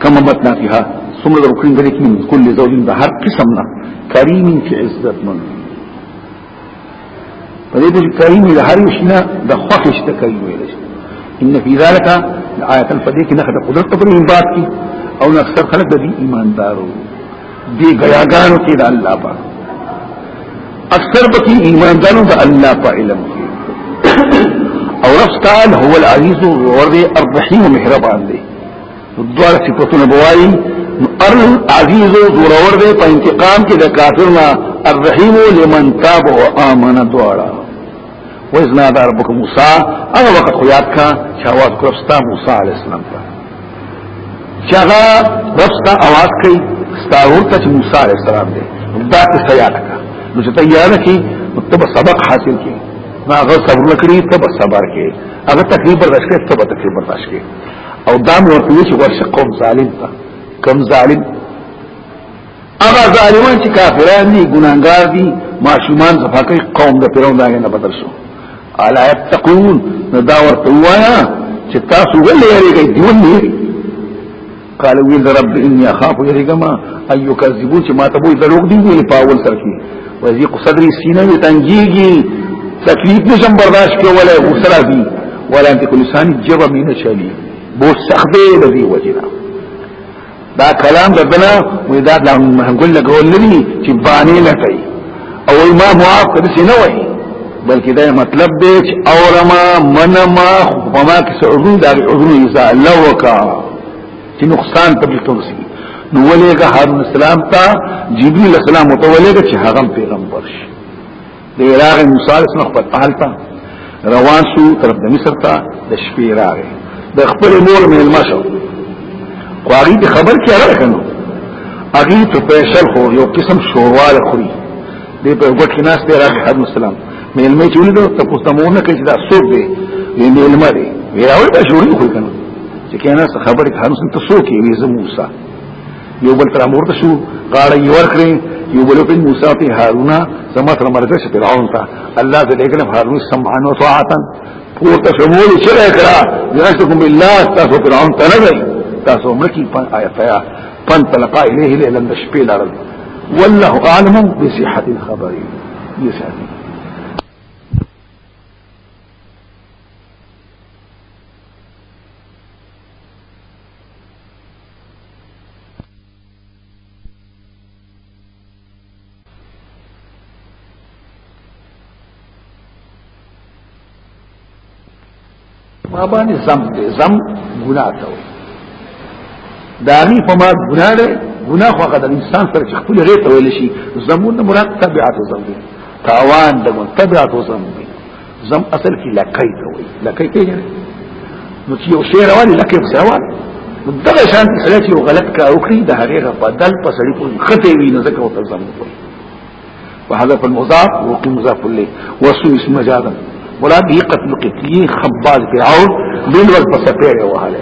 کما بتنا فيها ثم رکن دې کې من کل زوج د هر قسم نه کریم چې عزت من په دې چې کریم د هر یو شنه د خوښش ته کوي ویل شي ان فی ذلک آیات الفدی کې نه قدرت په بعد کې او نه اکثر خلک د ایماندارو دی غیاګانو کې د الله په اکثر پکې ایماندارو د الله په علم کې او رب تعالی هو العزیز ورد الرحیم مهربان دی دوار صفاتونه بوایي العزیز زورور دی په انتقام کې د کافرنا الرحیم لمن تاب او امن دواړه وإذ نادى ربك موسى أنا وقت خياتك شهوات كرستا موسى عليه السلام چغا رستا आवाज کوي ستاور ته چې موسی عليه السلام دی دا څه یاد کا نو چې تیار کی ته سبق حاصل کی ما غو صبر نکړي ته صبر کې هغه تکلیف برداشت کې ته تکلیف برداشت کې او دا مو ورته چې ورشه قوم ظالم ته کم ظالم هغه ظالمان چې کافران دي ګناګار دي معصومان صفاکه قوم د پیرون داګه نه بدل شو الا يتقون دا ورته وایا چې تاسو ولې یریږئ دی ولې یری قال ویل رب اني اخاف يرجما ان يكذبون چې ما ته وې دروغ دی ویل پاول سره کی وزيق صدري سینه وی تنګيږي تکلیف نشم برداشت کولای غسرا دي ولا انت كل لسان جبا من شلی بو سخت دی د دې وجنه دا کلام دبنا وې دا د منګل لګول لري چې باندې نه کوي او ما معاف کړی څه نه وایي بلکې دا مطلب دی چې اورما منما خپما کې سعودي دا عذرو ایزا لوکا چې نقصان په دې توسي نو ولېګه هارون اسلام ته جبريل اسلام ته ولېګه چې هغه پیغمبر شي د عراق موسی علیه السلام خپل اهل ته روان شو تر د مصر ته د شپې راغی د خپل مور مې المشو خو هغه د خبر کې هغه کنه هغه ته پېښل خو یو قسم شوروال خوري دې په وګت کې ناس دی راغی حضرت مسلم مې علمه چې ولید ته کوڅه ته مور نه کوي دا څوک دی دې مې علمه دی ویراول به شوري خو کنه چې کنه خبره حضرت مسلم ته څوک یې زموږه یو بل تر امر شو غاړه یې ورکړې یو بل په موسی په هارون سما تر مرګ شه فرعون ته الله دې کړم هارون سمعا و طاعا پورته شمول چې کړه یاشکم بالله تاسو فرعون ته نه وي تاسو مرکی په آیت یا پن تلقا الیه لیلا شپې لارل والله اعلم بصحه الخبر یسعدی ما باندې زم دې زم ګناه ته وي دا غي په ما ګناه ده ګناه خو هغه د انسان سره چې خپل ریته ویل شي زمون مراد تبعات زم دي تاوان د تبعات زم دي زم اصل کې لکای ته وي لکای ته یې نو چې یو شی روان لکای په روان نو دغه شان چې سړی یو غلط کار وکړي د هغه بدل په سړی کوم خطه وي نو ځکه وته زم کوي وحذف المضاف وقي مضاف له وسو اسم مجازا ولا به قتل قتلي خبال فرعون دل ور په سپېړې وهاله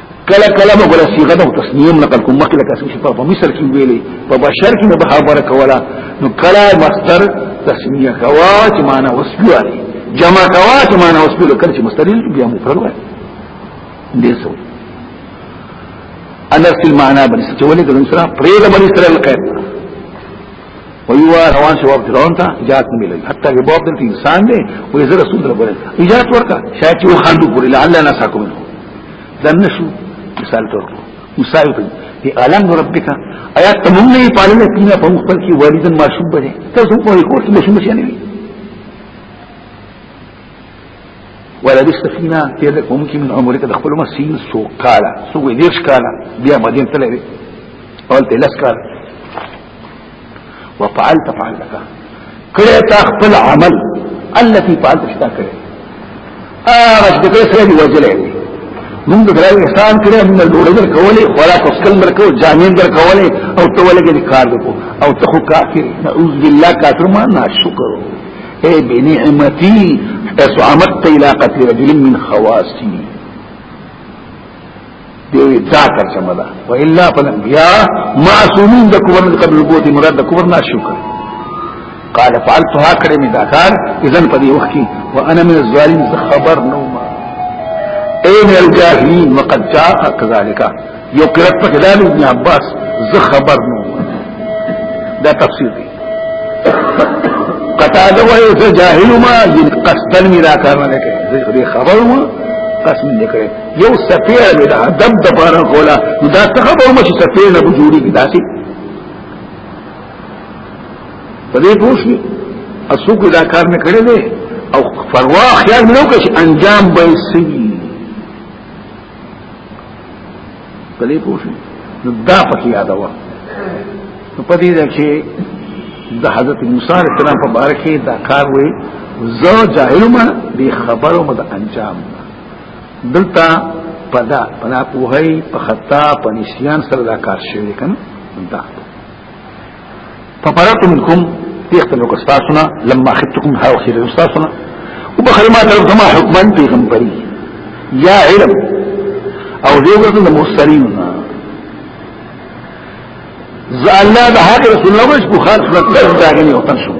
کله کله به ګره صيغه د تسنیم نقل کوم مخکې لکه څنګه په مصر کې ویلې په بشر کې به خبره کوله نو کله مصدر تسنیه کوا چې معنا وسپیواله جمع کوا چې معنا وسپیواله کله چې مستریل بیا مفرد وایي دې سو انس المعنى بني سره ولې د سره پرې د بني سره القید ویوا روان شو فرعون ته اجازه نه ملي حتی کې باب دلته انسان دی وې زه رسول الله بره اجازه ورکا شاید چې خاندو پوری لعل نه ساکم دن شو مثال تور موسی ته دی عالم ربک آیات تمون نه پالل کینا په خپل کې والدن معشوب بره تاسو په کور کې مشوب شي نه ولا دې سفینه کې د کوم کې من عمرک د خپل مسین سو کالا سو دې ښکالا بیا مدین تللی اول تلس کالا وفعلت فعلك کړه تا خپل عمل التي فعلت شتا کړه اغش د کړه سره دی وجلې موږ درای احسان کړه موږ لوړې در کولې خوراک اسکل در کو جامین در کولې او ته ولګې کار وکړو او ته خو کافر نعوذ بالله کافر ما ناشکر اے بنعمتي اسعمت الى قتل رجل من خواسي دیوی دا ترجمه ده و الا فالانبیاء معصومین د کفر من قبل البوت مراد د کفر نه شکر قال فعلتها کړم دا کار اذن په دې وخت کې وانا من الظالم خبر نو ما اي من الجاهلين وقد جاء كذلك یو قرات په کلام ابن عباس زه خبر نو دا تفسیر دی قتاده وایي زه جاهل ما قصدن میرا کار نه کوي زه خبر ما قسم نه کوي یو سپیړه مې دا دم د پاره کوله نو دا څه خبره مې سپیړه نه جوړیږي داسې په دې پوښي اسوک دا کار مې کړی دی او فروا خیال مې وکړ چې انجام به سي په دې پوښي نو دا پکې یاد و نو په دې کې د حضرت موسی علیه السلام په باره کې دا کار وې زه جاهل ما به خبرو مد انجام دلته پدا پنا پوهی په خطا په نسیان سره دا کار شوی کنه دا په پراتو منکم تختنو کستاسنا لما خدتكم ها وخير استاسنا وبخل ما ترى ما حكما پیغمبري یا علم او دیوګه د مرسلین ز الله د هغه رسول الله مش بخار خلق دا غني وطن شو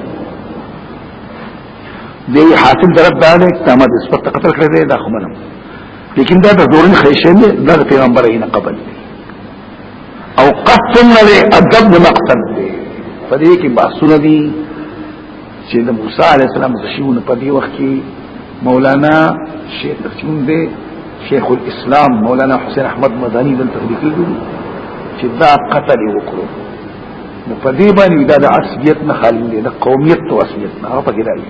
دی حاصل درب داله تامه د سپت قتل کړی دی دا خمنم لیکن دا د زورن خیشه نه دا د پیغمبر نه قبل دی او قتل نه دی ادب نه مقتل دی په دې کې باسونه دي چې د موسی علی السلام د شیونه په دې وخت کې مولانا شیخ تخچون دی شیخ الاسلام مولانا حسین احمد مدانی بن تخلیقی دی چې دا قتل وکړو نو په دې باندې دا د عصبیت نه خالي دی د قومیت او عصبیت نه هغه پکې راځي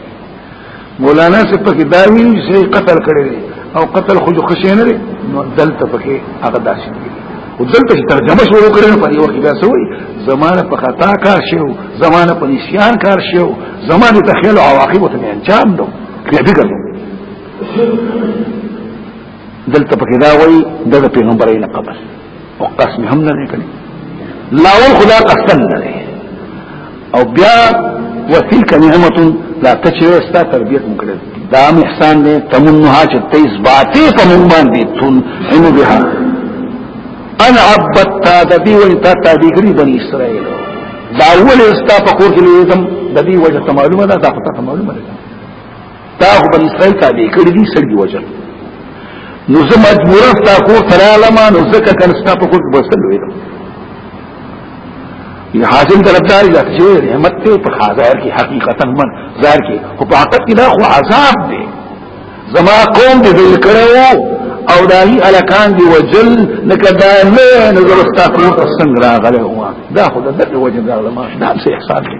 مولانا څه پکې دا وی چې قتل کړی دی او قتل خو جو خشې نه دی نو دلته پکې هغه داسې دی او دلته چې ترجمه شروع کړي نو په دې وخت بیا سوې زمانه په خطا کار شو زمانه په نسیان کار شو زمانه ته خیال او عواقب ته انجام دو کله به ګرځو دلته پکې دا وایي د پیغمبري نه قبل او قسم هم نه کړی لاول خدا قسم نه او بیا وتلك نعمت لا تشوي استا تربیت مکړه دا احسان نه تمنها چې تیز باته په مونږ باندې تون انو بها انا عبدت دبی و انتا تابیگری بنی اسرائیل دا اول استا پا کور کلی ایدم دبی وجه تمعلوم دا دا خطا تمعلوم دا تا خو بن اسرائیل تابع کړی دي سړي وجل نو زه مجبور تا کو ترالما نو زکه کن ستا په کو بسل وې یا حاصل طرفدار یا چې رحمت ته په خاطر کې حقیقتا من ظاهر کې او په حقیقت کې دا خو عذاب دی زما قوم دې ذل کړو او داهي الکان دی وجل لکه دا نه نظر استغفر څنګه راغله هو دا خو د دې وجه دا ما دا څه احسان دی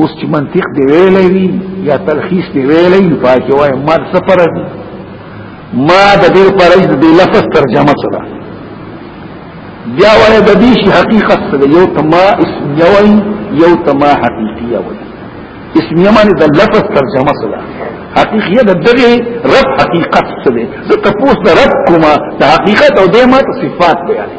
اوس چې منطق دی ویلې وی یا تلخیص دی ویلې نو پاکي وای ما سفر دی ما د دې پر ایز د لفظ ترجمه سره بیا وای د دې شي حقیقت سره یو تما اسم یو یو تما حقیقیه وای اسم یمن د لفظ ترجمه سره حقیقیه د دغه رب حقیقت سره زه تاسو د رب کومه د حقیقت او د ما صفات بیانې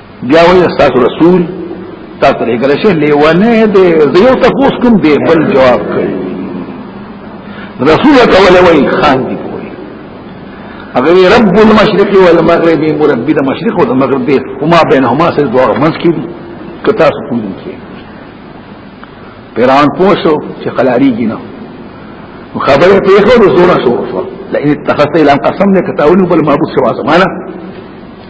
بیا وایي استاد رسول تاسو لري ګل شي لیوانه دې زیو تاسو کوم دې بل جواب کوي رسول ته ولا وایي خان دي کوي هغه رب المشرق والمغرب مرب دې مشرق او مغرب دې هما بینهما سره دوه منځ کې دي که تاسو کوم دي کې پیران پوښو چې قلاری جنو خبره په خو زوره شو لئن اتخذت الى قسم لك تاول بل معبود سوا زمانه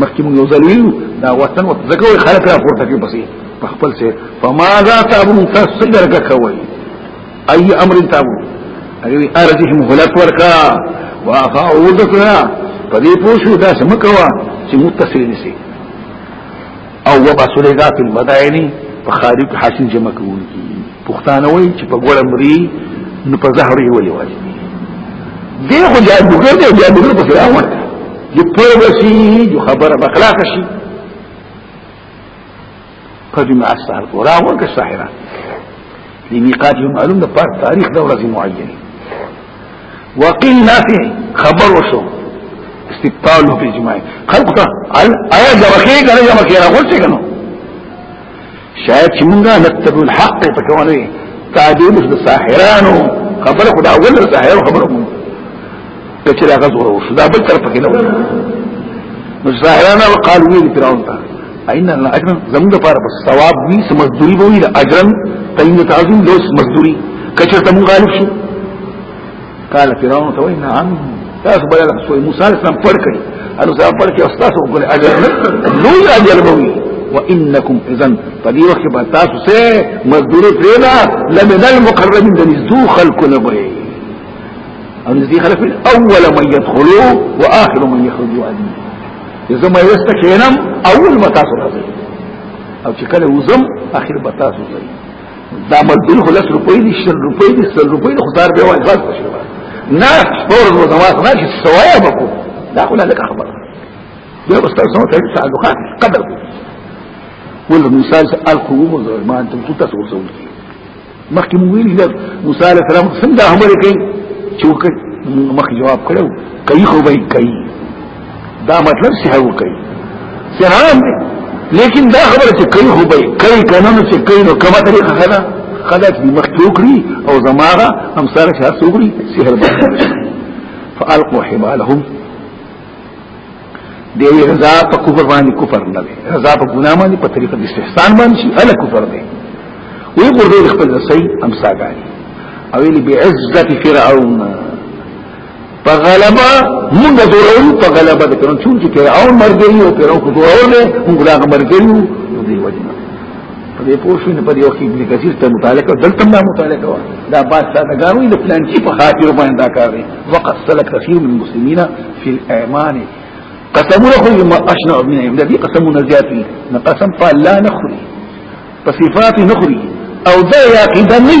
مخکې موږ یو ځل ویلو دا وطن وت زکه خلک را پورته کوي پسې په خپل سره فماذا تعبون تاسو څنګه کوي اي امر تعبون هغه ارجهم غلط ورکا واخاودتنا په دې پوښو دا سم کوا چې متصل نشي او وبا سلیغا فی المدائنی په خارج حاصل جمع کول کی پښتانه وای چې په ګوړه مری نو په زهر یې ولې واجب دی خو جادوګر دی جادوګر په خلاف ورته چې په وسی جو خبره بخلاف شي قد ما السهر ورا ورکه ساحران لمیقاتهم معلوم ده پر تاریخ د ورځې معینه وقيل نافع خبر وشو استبطال في اجماع خلق ته آیا دا وخی کنه یا مخی راغول څه کنه شاید چې مونږه نتبع الحق په کوونه تعبیر د ساحرانو خبره خدا اول د ساحر خبره مونږ چې راغز ورو شو دا بل طرف کې نه نو ساحرانو قالو ویل فرعون ته اين الاجر زموږ لپاره بس ثواب وي سمزدوري به وي اجر قيم تعظيم لوس مزدوري کچر تم غالب شو قال فرعون تو ان عن تاسو بل سو موسی عليه السلام پړ کړي انو صاحب پړ کې استاد وګړي اجر لو اجر به وي وانكم اذا فدي وخت به تاسو سه مزدوري پرېلا لمن المقربين د نزدو خلق نه وي او نزدي خلق اول من يدخلوا واخر من يخرجوا عليه زه مې وسته کینم اول متا سره او چې کله وزم اخر متا سره دا مزدور خو لس روپۍ دي شل روپۍ دي سل روپۍ دي خدار به وای غلط شي نه فور نو زماس نه چې سوایا بکو دا خو نه لکه خبره دا استاد سمو ته تعلقات قدر ول مثال القوم زمان ته تاسو ورسول مخکې موږ ویلي ده موسی علیه السلام څنګه خبرې کوي چې وکړي مخکې جواب کړو کوي خو به کوي دا مطلب سحر وکړي سحر دی لیکن دا خبره چې کوي خو به کوي کنه نو چې کوي نو کومه طریقه خلا خلا چې مخکې وکړي او زماره هم سره شهر وکړي سحر به فالقوا حبالهم دی رضا په کفر باندې کفر نه دی رضا په ګناه باندې په طریقه د استحسان باندې شي هله کفر دی وی ګورې خپل رسي امساګانی او ویلی بعزت فرعون په غلبه موږ زورو په غلبه د فرعون چې فرعون مرګ دی او فرعون کو زورو موږ لا مرګ دی دی وجه دې پوښتنې نه پدې وخت ابن کثیر ته متعلق او دلته ما متعلق و دا باز ساده غاوی د پلان کې په خاطر باندې دا کار دی وقت سلک کثیر من المسلمین فی الايمان قسمونه خو ما اشنا ابن ایم دې قسمونه زیات دي نه قسم په الله نخري په صفات نخري او دا یقیدا نه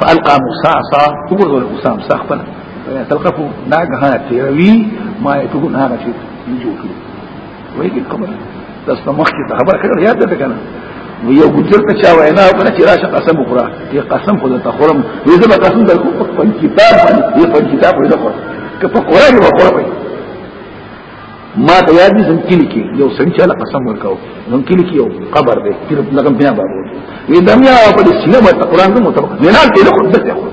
فالقى موسى عصا وګرځول موسى عصا خپل تلقفو ناګه تیروي ما يكون هذا شيء نجوتو ويجي القبر بس مخکې ته خبر کړو یاد ده کنه نو یو ګجر ته چا وینا وکړه چې راشه قسم وخوره دې قسم خو ته خورم وې زه به قسم درکو په کتاب باندې په کتاب وې نه خورم که په قران وخورم ما ته یاد دي څنګه کلی کې یو څنګه چاله قسم ورکاو نو کلی کې یو قبر دی چې لګم بیا بابو وی دمیا په دې سینه مت قران نو مت نه نه ته خو دته خو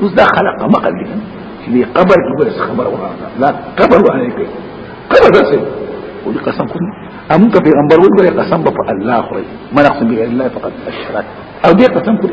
اوس دا خلق ما قال لي چې دې قبر کې بس خبر وراته لا قبر وانه کې قبر ده څه ودي قسم کوم ام ته پیغمبر وګړي قسم په الله خو ما نقسم بالله فقط اشرك او دې قسم کوم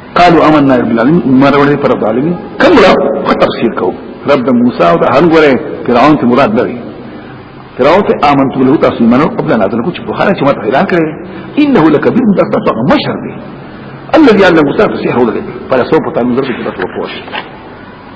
قالوا امنا بالله ما رب پر العالمین کوم لا تفسیر کو رب موسی او هر غره فرعون ته مراد لري فرعون ته امنت له تاسو منو قبل ان ادرکو چې بخاره چې ما ته اعلان کړی انه لکبیر متصدق مشر دی الذي علم موسی فسيح ولد فلا سوف تعلم ذلك تتوقعش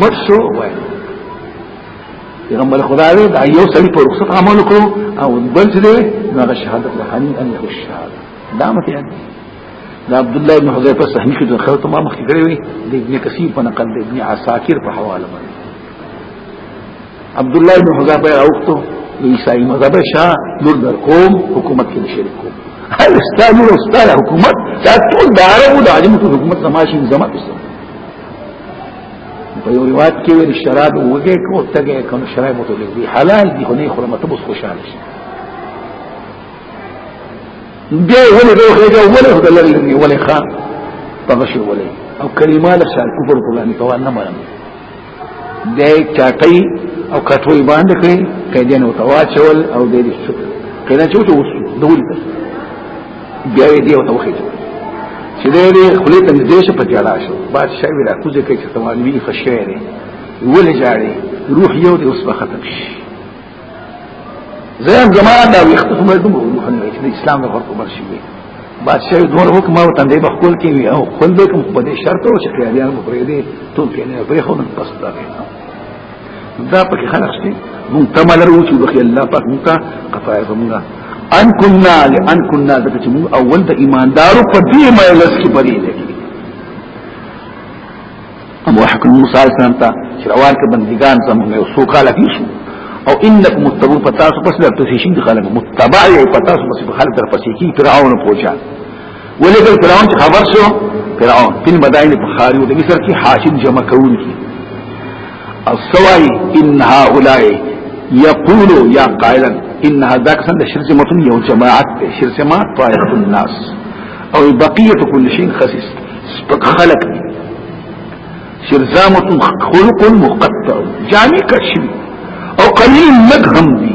مړ شو وای پیغمبر خدا دې دا یو سړي په رخصت عمل وکړو او بل چې دې هغه شهادت لحنی ان له شهادت دا مته یاد دا عبد الله بن حذیفه صحیح کې د خلط ما مخکې کړی وي د ابن کثیر په نقل د ابن عساکر په حواله باندې عبد الله بن حذیفه اوختو عیسائی مذهب شاه نور در قوم حکومت کې شریک کوم هر استاد نور استاد حکومت دا ټول د عربو د عجمو حکومت زماشي زمات استاد په یو روایت کې ویل شراب وګه کو تګه کوم شراب ته لوي حلال دي خو نه خرمه ته بس خوشاله شي دې ولې دوه هغه ولې هدا لري نه ولې خان پغش ولې او کلمه له شان کفر کولان ته نه مرم دې چاټي او کټوي باندې کړي کله نو تواچول او دې شو کله چې وته وسو دوی بیا یې دی او توخی ته چې دې دې خپل ته دې شه په جړا شو بادشاہ ویلا کوزه کې چې توانوي خشه دی ولې جاړي روح یو دې اوس په ختم شي زم زمانه دا وخت کوم دوه روح نه چې اسلام د ورکو برشي وي بادشاہ دوه حکم او تندې په خپل کې وي او خپل به کوم په دې شرط او چې بیا مو پرې دې ټول کې نه پرې خو نه پسته دا پکې خلق شته مونږ ته ملر وچو بخي الله پاک مونږ ته قفای زمونږه ان كنا لان كنا دغه چې مونږ اول د ایماندارو په دې مجلس کې پرې دي ام وحکم موسی علیہ السلام ته چې روان کې بندگان زمونږ یو سو کال کې شو او انکم متبعون پتاسو پس در پسې شي خلک متبع پتاسو پس خلک در پسې کی فرعون پوجا ولې د فرعون خبر شو فرعون تین مدائن بخاری او د مصر کې حاشد جمع کول کی السوای ان هؤلاء یقولوا یا قائلا ان هذا كان شرس متن یو جماعت ته شرس ما طائرة الناس او بقیه كل شيء خسيس سپک خلق دی شرزامت خلق مقطع جامع کشی او قلیل مدهم دی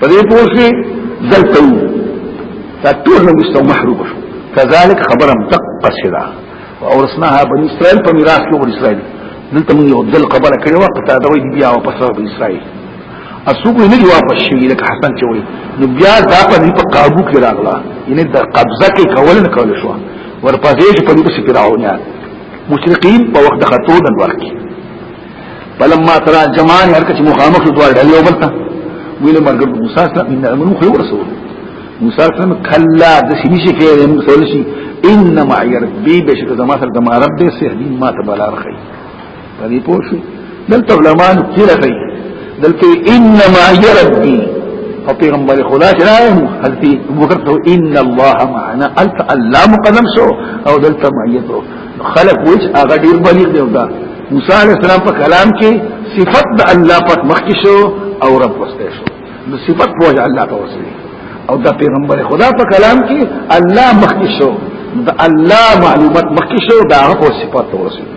په دې پوښي دلته دا ټول نو مستو محروم شو كذلك خبرم دقه شدا اورثناها بني اسرائيل په میراث کې ور اسرائيل دلته موږ یو دل قبل کړو وخت دا وی بیا واپس راو اسرائيل اسوق نه دی واپس شي لکه حسن چې وي نو بیا دا په دې په قابو کې راغلا یعنی د قبضه کې کول نه کول شو ورپسې په دې په سپراونیا مشرقین په وخت خطو د ورکی فلما ترى جمعان هر کچ مخامخ دوه ډلې وبلته ویل مرګ موسی سره ان امر مخ یو رسول موسی سره کلا د شي شي کې رسول شي ان ما يربي بشک زما سره زما رب دې سه دین ما ته بلار خي په دې پوه شو دلته علماء تیر کوي دلته ان ما يربي او پیغمبر خدا چې رایم حضرت ابوبکر ته ان الله معنا الف الله مقدم شو او دلته معیته خلق وچ هغه ډیر بلیغ دی دا موسی علی السلام په کلام کې صفت د الله پاک مخکې شو او رب وسته شو نو صفت په وجه الله ته وسلی او دا پیغمبر خدا په کلام کې الله مخکې شو دا الله معلومات مخکې شو دا هغه صفات ته وسلی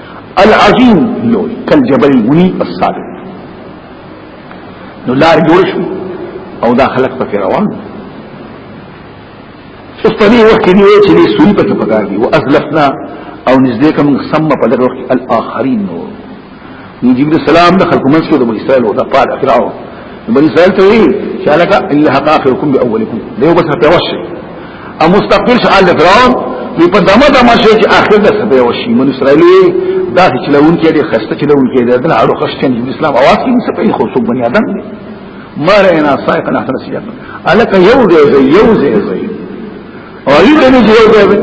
العظیم لوی کل جبل منی الصادق نو لار جوړ شو او دا خلق پکې روان اوس په دې وخت کې دی چې دې سوري پکې پکار دي او ازلفنا او نږدې کوم سم په دغه وخت الاخرین نو نجیب السلام د خلق منځ کې د اسرائیل او د پاره فرعون بني اسرائيل ته وی چې لك الا حقاقكم باولكم دا یو بس په وشه او مستقبل شو آل فرعون وی په دمه دمه شو چې آخر د سبه وشي من اسرائیلی دا چې چلون کې دي خسته چلون کې دي دل اړو خشتن د اسلام اواز کې څه په خو څوک بنی آدم دي مر انا سائق نه تر سیات الک یو دی زی یو زی زی او ای دې نه یو دی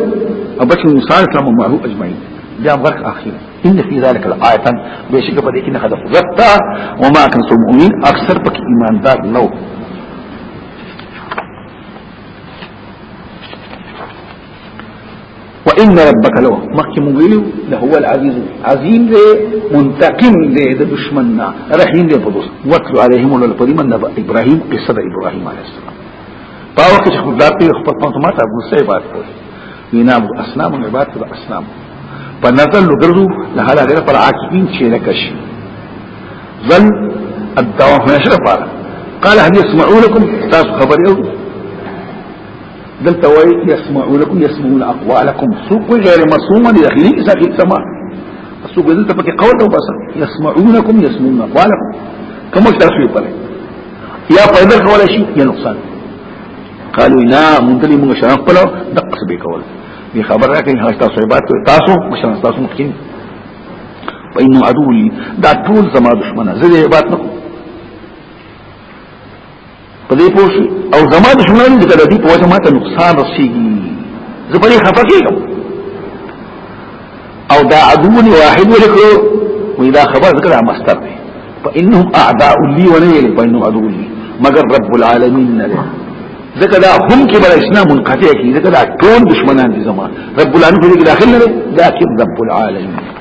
او بچ موسی اسلام او معه اجمعین بیا ورک اخر ان فی ذلک الایات بشک په دې کې نه خدای فزتا وما كنتم مؤمنین اکثر پک ایماندار نو وان ربک لو مخکې مونږ ویلو ده هو العزیز عظیم دی منتقم دی د دشمن نه رحیم دی په دوست وتلو علیهم ول پریمن نبا ابراهیم قصه د ابراهیم علیه السلام په وخت چې خپل داتې خپل پنځمات ابو سعید بات کوي وینا ابو اسلام او عبادت د اسلام په نظر لګرو له هغه پر عاقبین چې لکه شي ځن الدوام همیشه لپاره قال هل يسمعوا لكم تاسو خبر یو دلته وایي يسمعوا لكم يسمعون اقوالكم سوق غير مسموع داخلي ساقي سماع سوق دلته پکې قول او بس يسمعونكم يسمعون اقوالكم کوم څه تاسو په یا پیدا کول شي یا نقصان قالوا لا مندلي موږ شرف په دقه به کول دي خبر راکې هغه تاسو عبادت تاسو مشان تاسو مخکین وانه عدو لي دا ټول زما دشمنه زه دې عبادت نکوم په دې پوښ او زما دشمنان دې کړه دې په وجه ماته نقصان رسیږي زه په دې خفه کېږم او دا عدو لي واحد ولکو وې دا خبر ذکر مستر دی فانهم اعداء لي ولي فانهم عدو لي مگر رب العالمين نه ځکه دا هم کې بل اسنا منقطع کی ځکه دا ټول دشمنان دي زما رب العالمین په دې داخل نه لكن رب العالمین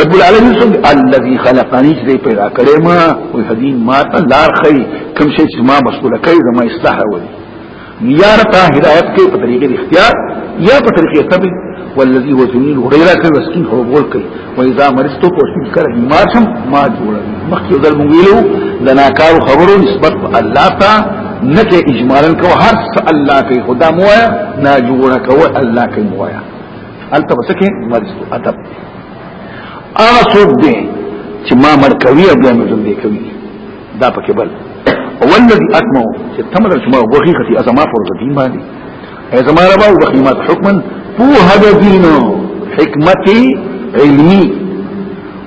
رب العالمین سم الذي خلقني چې پیدا کړې ما او حدین ما ته لار خي کوم شي چې ما مسؤل کوي زما اصلاح ولي یا رتا هدایت کې په طریقې اختیار یا په طریقې سبب والذي هو جميل غیرا کوي مسكين هو بول کوي وإذا مرضت کوشش کړ ما شم ما جوړ مخکې ځل مونږ ویلو د ناکار خبرو نسبت الله ته نه کې اجمالا کو هر الله کې خدا موایا نه جوړ کو الله کې موایا البته وسکه مرضت ادب انا صوب دې چې ما مر کوي او بیا مې ژوند دې کوي دا پکې بل والذي اطمع چې تمر شما وغي ختی ازما فرض دي باندې اے زما رب او بخیمت حکما پوه د دین حکمت علمی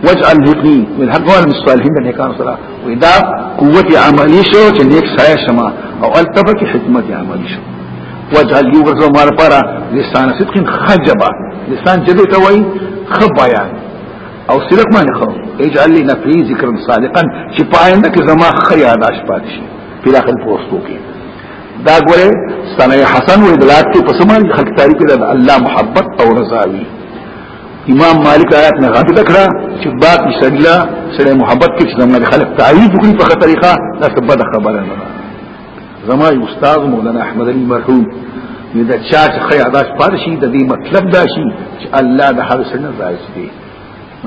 واجعل حکمی من حق وال مصالحین د نیکان سره ودا قوت عملی شو چې نیک سایه شما او التفت حکمت عملی شو واجعل یو ورځو مار پارا لسان صدق خجبا لسان چې دی توي خبایا او صدق معنی خو اجعل لي نفي ذکر صادقا چې پاینده کې زما خیا داش پاتشي په اخر پوسټو کې دا ګوره سنه حسن و ادلات کې پسمان خلق تاریخ د الله محبت او رضا وی امام مالک آیات نه غاټه کړه چې باق شګلا سره محبت کې چې زموږ خلق تعریف کوي په طریقه دا څه بده خبره نه زما استاد مولانا احمد علي مرحوم نو دا چا چې خیاداش پارشي د دې مطلب دا شي چې الله د هر څه نه راځي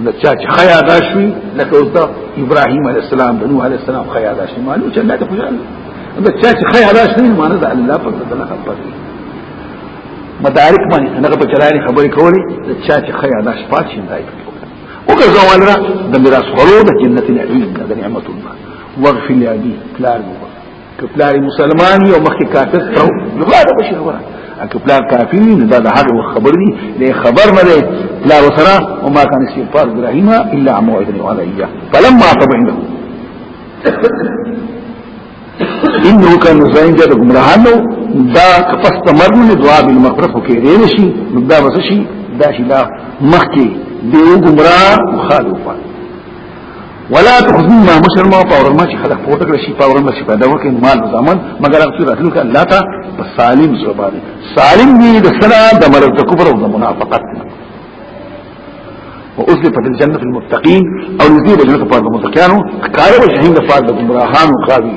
نو چا چې خیا دا شوي لکه اوس دا ابراهيم عليه السلام د نوح عليه السلام خیا دا شي مالو چې الله ته خوشاله دا چا چې خیا دا شوي معنی دا الله په دغه خبره مدارک باندې هغه په چلاري خبرې کولې دا چا چې خیا دا شپات شي دای وګرځو ولرا د میراث خورو د جنت نعیم د نعمتونو واغفر لي ابي پلار مو که پلار مسلمان یو مخکې کافر تر نو دا به شي خبره اګه پلار کافر نه دا د هغه خبر دی نه خبر نه دی لا وسرا وما كان استغفار ابراهيم الا عن موعده وعلى اياه فلما طب عنده انه كان زين جد گمراهانو دا کفس تمرن دعا بالمغفرت کې دی نشي نو دا بس شي دا شي دا مخکې دی گمراه خالو پات ولا تخزن ما مشر ما پاور ما چې خلق پورته کړی شي پاور ما چې پیدا وکړي مال زمان مگر هغه راتلو کې الله تا په سالم زبان سالم دی د سره د مرض د کفر او د منافقت وأزلفت الجنة المتقين أو نزيد جنة فارد المتقين قال وجهين فارد الجمراهان وقاوي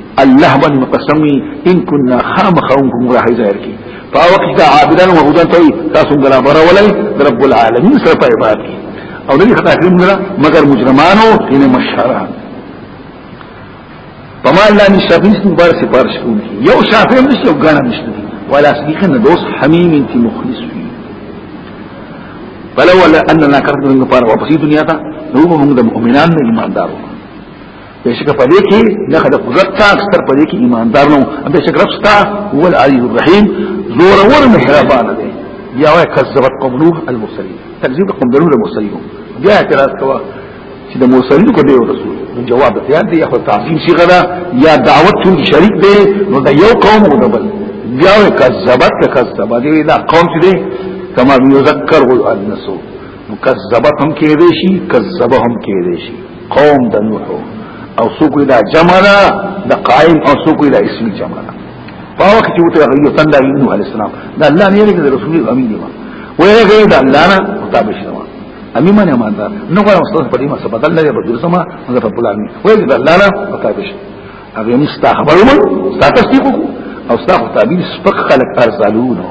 الله باندې قسمي ان كنا خامخون گمراه ظاهر کی فاوقت دا عابدان و غدان توي تاسو بلا برا ولای رب العالمین سره په عبادت کی او دې خطا کړم نه مگر مجرمانو ان مشهران پما الله ني شفیس مبارک سپارش کوم یو شافع نشته او غاڼه نشته ولا صدیق نه دوست حمیم انت مخلص وي فلولا اننا كرهنا من قال وبسيط دنيا تا نو موږ د مؤمنانو ایماندارو بشکه په دې کې دغه د قدرت تا ستر په دې کې ایماندار نو بشکه رب ستا هو العلی الرحیم زور ور مهربان دی یا وای کذبت قبلوه المرسلین تکذیب قوم دلو المرسلین بیا اعتراض کوا چې د مرسلین کو دی رسول نو جواب ته یاد دی خو تعظیم شي غدا یا دعوت ټول شریک دی نو د یو قوم او بل بیا وای کذبت کذب دی دا قوم چې دی کما یذکر النسو کذبت هم کې دی شي کذبهم کې دی شي قوم د نوح او څوک دا جمع ده د قائم او څوک دا اسم جمع ده په وخت کې وته غيو تنده نوح عليه السلام دا الله نه لري د رسول امين دی وایي غي دا الله نه مطابق شوه امي من امان دار نو غواړم استاد په دې ما سبا دل نه بدل سما مزه په بلان وایي دا الله نه مطابق شوه هغه مستا خبرونه ستا تصدیق او ستا تعبیر سپق خلق ارزالونه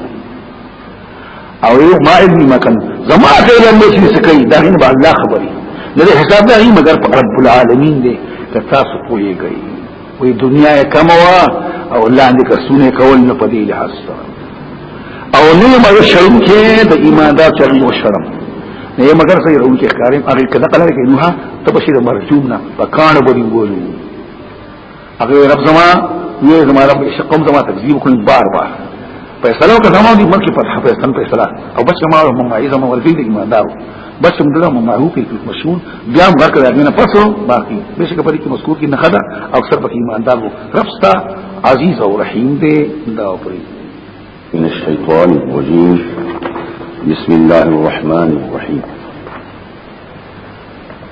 او یو ما ابن مکن زما ته له نشي سکی دا غین با الله خبري نه حساب دا غي مگر رب العالمین دی که تاسو پوهیږئ وې دنیا یې کموا او لاندې کسونه کول نه پدې لحاظ او نه مې شرم کې د ایمان دا چې مو شرم نه مگر سې رون کې کارم هغه کله کله کې نوها تبشیر مرجوم نه پکانه بری ګولو هغه رب زما نه زما رب شقم زما تکذیب کوي بار بار فیصله وکړه زما دي ملک فتح فیصله فیصله او بس ما هم ما ایزه ما ورفي دي ما دارو بس هم دغه مماهو کې مشمول بیا هم ورکړه هغه نه پسو باقي بشک په دې کې مذکور کې نه خدا اکثر پکې ایماندار وو رب ستا عزیز او رحیم دې دا پرې من الشیطان الرجیم بسم الله الرحمن الرحیم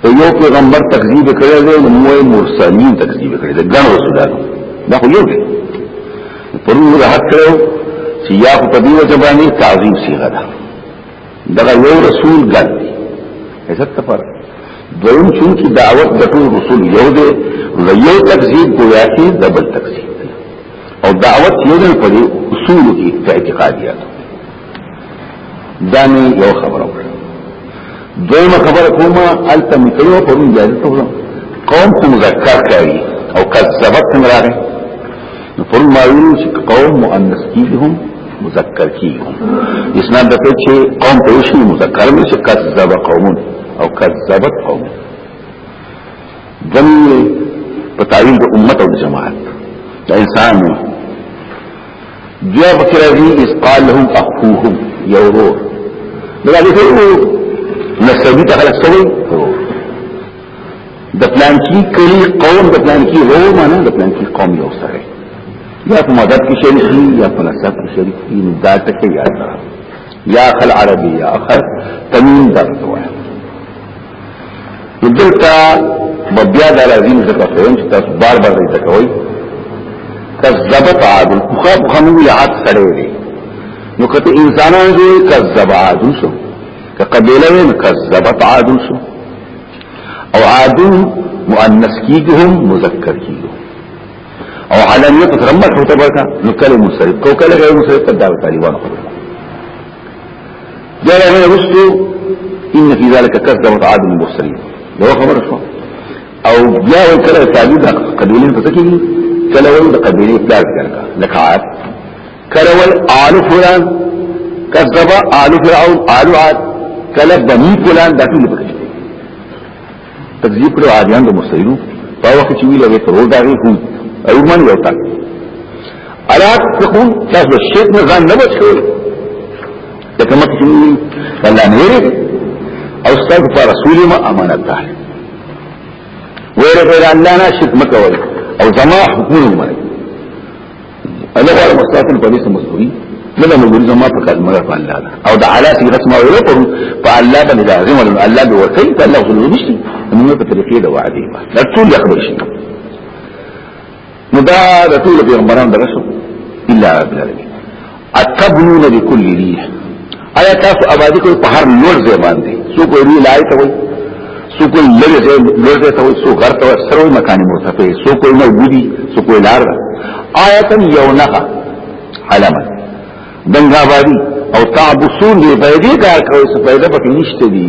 په یو پیغمبر تکذیب کړی دی نو موږ مرسلین تکذیب کړی دی ګڼ رسولانو دا خو یو دی پرون موږ حق کړو چې یا خو په دې وجه باندې تعظیم صيغه ده دغه یو رسول ګڼ دی عزت تفر دویم چون چې دعوت د ټول رسول یو دی نو یو تکذیب گویا کې دبل تکذیب او دعوت یو دی په اصول کې اعتقادیات دا مې یو خبره وکړه دویمه خبره کومه الته مې کړو په دې اجازه ته ولاړم قوم ته مذکر کوي او کذبت څنګه راغی نو پر ما ویل چې قوم مؤنث کیږم مذکر کیږم اسناد د چې قوم په شی مذکر مې چې کذب قوم او کذبت قوم دنه په تعین د امت او جماعت د انسان بیا پکې راځي اس قال لهم اخوهم یورور دا دې ټول نسبی ته خلک سوي د پلان کی کلی قوم د پلان کی رو معنا د پلان کی قوم یو سره یا په مدد کې شریک دي یا په نسب کې شریک دي نو دا ټکی یاد کړه یا خل عربی یا اخر تمیم درته وایي دلته بیا دا راځي نو ځکه خو چې تاسو بار بار دې تکوي کذبت عاد مخاب خمول عاد سره دي نو کته انسانان جوړ کذب عاد شو که قبيله وين کذبت عاد شو او عاد مؤنث کیږهم مذکر کیږي او علانیه په رمت هوته ورکا نو کله مصرف کو کله غیر مصرف په دعوت طالبانو دا غوښنه رسو ان فی ذلک کذبت عاد المرسلین دا خبره شو او بیا وکړه تابع د قبیلې په تکي کله ول د قبیلې پلار ګرځا لکه عاد کله ول آل فلان کذب آل فرعون آل عاد کله بنی فلان د ټول په تکذیب کړو عادیان د مرسلینو په وخت چې ویل وی پرور داغي هو ایمان یو تا الا تقول تاسو شرک نه ځان نه بچو لکه مکه چې الله نه ویل او ستاسو پر رسول ما امانت ده ویره غیر الله نه شرک مکوئ او زما حکمونه ومنئ انا غواړم مستاذ په دې سم مسؤلي نه له مګوري زما په کلمه په الله ده او د علا چې رسم او یو پرو په الله باندې لازم ول الله به ورته په الله غوښتل نشي موږ په طریقې دا وعده ما دا ټول خبر شي نو دا د ټول پیغمبرانو درسو الا رب العالمین اتبنون بكل ريح آیا تاسو آبادی کوئی په هر لوړ ځای باندې سو کوئی لوی لای ته وي سو کوئی لږه ځای لوړ ځای ته وي سو غر ته سره وي مکان مرتفع سو کوئی نو ګوري سو کوئی لار ده آیا تم یو نه علامه دنګ آبادی او تعبسون دی په دې کار کوي څه پیدا پکې نشته دي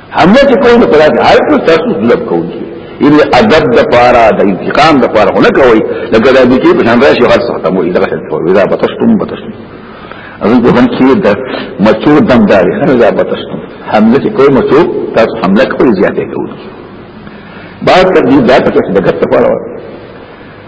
حمله چې کوي نو په داسې حال کې تاسو ظلم کوونکي ان ادب د پارا د انتقام د پارا نه کوي لکه دا دي چې په شان راشي غلط سخته مو اذا غلط کوي اذا بتشتم بتشتم اذن په من کې د مچور دمدار اذا بتشتم حمله چې کوي مچور تاسو حمله کوي زیاته کوي بعد تدې دا څه د ګټه پاره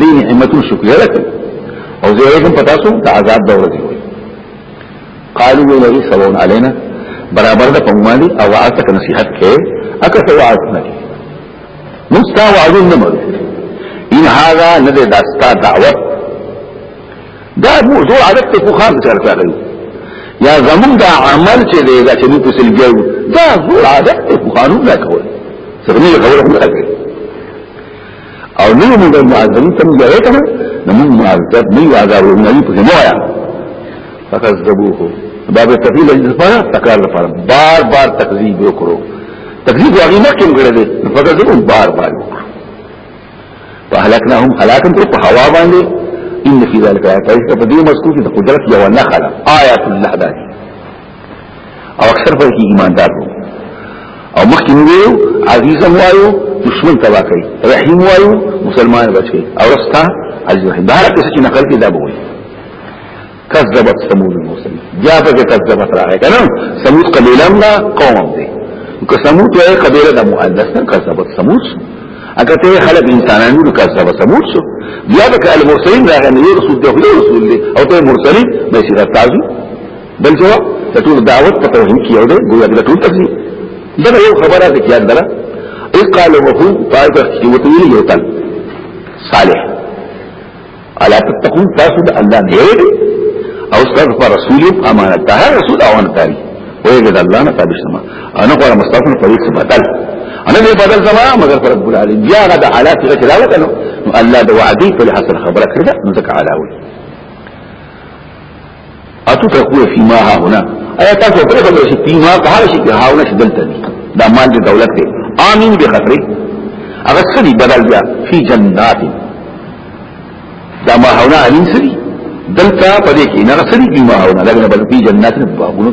ذي نعمت شکر لكم او زه یې په تاسو د عذاب د ورځې وي قالوا ولي سواء علينا برابر ده پمالي او عاتك نصيحت کې اکه سو عات نه دي مستا وعدون نه مړ ان هاذا نه ده داستا دعوت دا موضوع عادت ته خو خام ذکر کړی یا زمون دا عمل چې دی دا چې موږ په سلګیو دا زور عادت ته خو قانون نه کوي څنګه یې خبره کوي او نه موږ معذب تم جوړه کړه نو موږ معذب نه یو عذاب نه یو په نه وایا فکذبوه دا به تفیل لپاره تکرار لپاره بار بار تکذیب وکړو تکذیب واغی نه کوم کړی دی فکذبوه بار بار وکړو فهلكناهم هلاكا په هوا باندې ان في ذلك آیات ایسته په دې مذکور کې د قدرت یو نه خلا آیات الله دای او اکثر په کې ایماندار وو او مخکې ویو عزیز وایو دشمن تبا کوي رحیم وایو مسلمان بچ کوي او رستا عزیز رحیم دا هرڅه چې نقل کې دا بوي کذبت ثمود المرسلین بیا په کذبت راغی کنه ثمود قبیله نه قوم دی که ثمود وایي قبیله د مؤنث نه کذبت ثمود اګه ته خلک انسانانو د کذب ثمود شو بیا په المرسلین راغی نو رسول دی رسول دی او ته مرسلین به شي تعذب بل جواب د ټول دعوت په توهین کې یو دی ګویا د ټول تفسیر دا یو خبره ده چې دره ای قال وهو پایګ چې وتویل یو تل صالح الا تتقون تاسو د الله نه او تاسو پر رسول امانت ته رسول امانت دی ویګه د الله نه تابع شمه انا غواړم مستقبل په دې څه بدل انا دې بدل زما مگر پر رب العالمین بیا غدا علا چې راوته نو الله د وعدې په لحاظ خبره کړې نو ځکه علاوه اتو تقوی فی ما ها هنا ایا تاسو پرې خبر شي فی ما قهر شي که هاونه شي دلته دي دا مال د دولت دی امین به خطرې هغه سړي بدل بیا فی جنات دا ما هونه امین سړي دلته پدې کې نه سړي فی ما هونه لګنه بدل فی جنات باغونو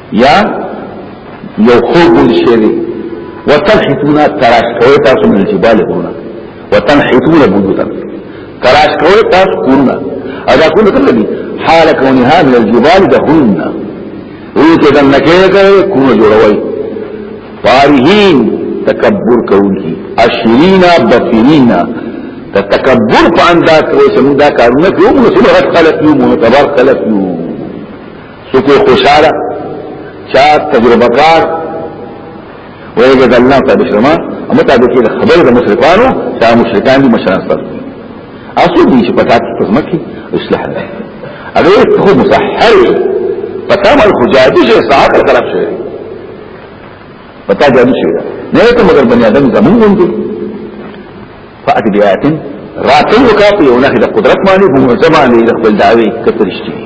یا یو خوب ول شوی وتنحتون تراش کوي تاسو من الجبال غرونه وتنحتون بيوتا تراش کوي تاسو غرونه ادا كل کله دي حال كونها من الجبال دهن وی ته دنه کوي کونه جوړوي فارهين تکبر کوي اشرینا بفرینا ته تکبر په انداز کوي چې موږ دا کارونه کوو موږ څه غلط خلک یو موږ تبر خلک یو څوک خوشاله چا تجربه کار ویګه د الله تعالی شرما اما ته د خبره د مشرکانو چا مشرکان دي مشران سره اصل دي چې پتا ته پزمکي اصلاح ده هغه خو مصحر پتا مال خو جادي شي صاحب طرف شي پتا جادي شي نه ته مگر بني ادم زمون دي فأت بآيات راتل وکا په یو نخې د قدرت باندې په معجزه باندې د خپل دعوی کترشتي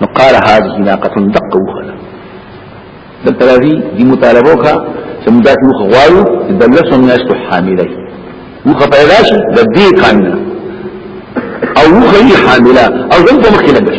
نو قال هذه ناقه دق وخلا دلته راځي دي مطالبه وکا چې موږ داسې وخ غواړو چې د لسو میاشتو حامله وخ پیدا شي د دې کانه او وخ یې حامله او دلته مخکې لګش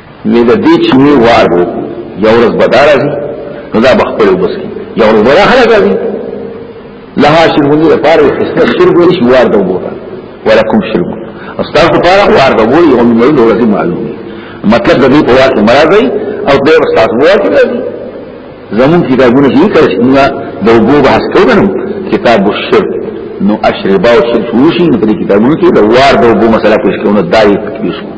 مې د دې چې مې وار وو یو ورځ به دا راځي نو دا به خپل وبس کی یو ورځ به دا خلک راځي لها شربونی د پاره خسته شرب ورش وار د وبو ولکم شرب استاد د پاره وار د وبو یو مې نو ورځي معلوم مطلب د دې په واسه مرادي او د استاد وو چې راځي زمون کتابونه چې کړه چې د وبو بحث کوو کتاب الشرب نو اشربا او شرب وشي نو په کتابونو کې د وار د وبو مسله پیش کوو نو دای پیش کوو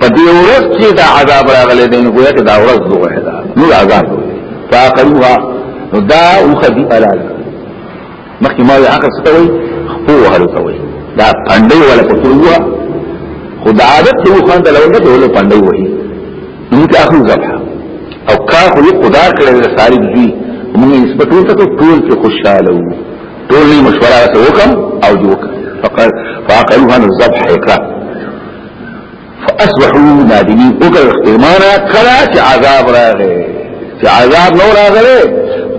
په دې ورځ چې دا عذاب راغلی دی نو ګویا کې دا ورځ دوه ده نو عذاب فاقلوها نو دا وخدي الال مخکې ما یې عقل ستوي خو وهلو توي دا پندې ولا پتروه خدا عادت له خان د لوګه ته له پندې وهي نو کې اخر ذبح او کا خو خدا کړل ساری دوی موږ نسبت ورته ټول کې خوشاله وو ټول مشوره وکم او جوک فقال فاقلوها الذبح اقرا فاصبحوا نادمين وکړ ایمانا کلا چې عذاب راغی چې عذاب نو راغی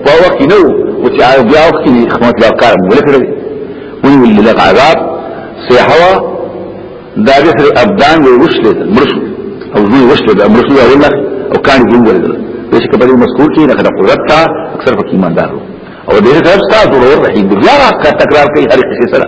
په وخت نو او چې عذاب بیا وخت نه خدمت لا کار مو لکړي ونی ولې لږ عذاب سیحوا دا بسر ابدان وی وشل مرشو او دوی وشل دا مرشو دا ولا او کان دې ورل بس کبه مذکور کې نه خدای قدرت تا اکثر پکې ایماندارو او دې سره تاسو ورور رحیم بیا تکرار کوي هر قصه سره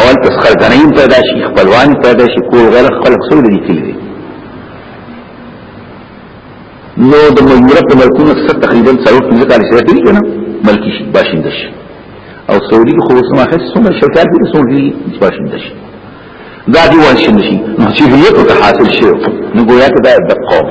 اول تس خلقنین پیدا شي خپلوان پیدا شي کول غیر خلق سره دي کلی نو د مجموعه په ملکون څخه تقریبا څلور پنځه کال شوی دی کنه ملکی شي باشنده شي او سعودي خو سما هیڅ څومره شرکت دي سعودي باشنده شي دا دی واشنده شي نو چې هیته حاصل شي نو ګویا ته دا د قوم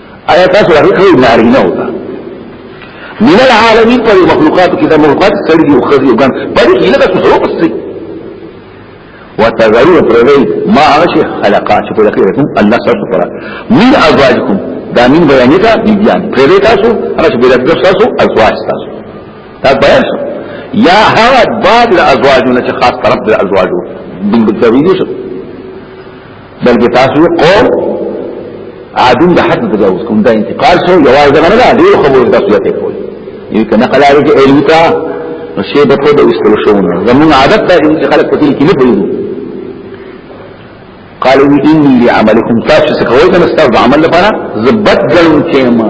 آیا تاسو راغلی کړی نارینه او ده من العالمین پر مخلوقات کې د مخلوقات سړي او خزي او ګان په دې کې لږه څه وروسته وتذرو پرې ما هغه خلقا چې په لکه کوم الله سره پر من ازواجکم دا من بیان ته بیان پرې تاسو هغه چې بلد تاسو ازواج تاسو دا بیان شو یا هغه بعد الازواجونه چې خاص طرف د ازواجو بن بتویدو شو بلکې تاسو قوم عادون د حد تجاوز کوم دا انتقال شو یوازې دغه نه دی خبره تاسو یې کوي یو کنه قلاوی کې الوتا نو شی به خود استل شونه زمون عادت دا چې خلک په دې کې نه پوهیږي قالوا اني لعملكم تاسو څه کوئ کنه تاسو عمل لپاره زبد ګلون کېما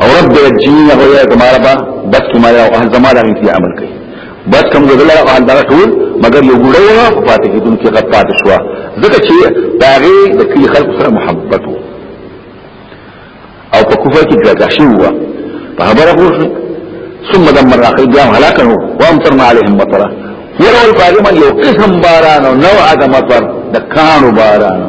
او رب دې جنین هو یا تمہارا با بس کی مایا او اهل زمانہ انتی عمل کوي بس کوم غزل او اهل دا ټول مگر یو ګړو په پاتې کې دونکو غټ پاتې شو ځکه چې داغه د کلی خلق سره محبت وو او په کوفه کې ګډه شي وو په خبره وشو ثم دمر اخر بیا هلاک نو وامطرنا عليهم مطرا ورول باغمان یو قسم بارانو نو عدم مطر د کانو بارانو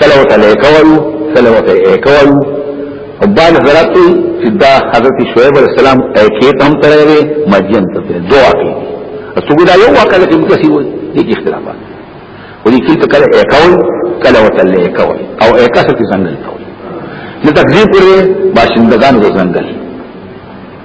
کله وته لیکوي کله وته ایکوي او بعد حضرات چې دا حضرت شعیب علیہ السلام ایکې تم ترې وي مدین ته دعا کوي څنګه دا یو وکړه چې موږ سی وي دې اختلافات ودي کله کله ایکوي کله وته لیکوي او ایکاسه کې څنګه لیکوي نو تکلیف پرې باشندگان وزنګل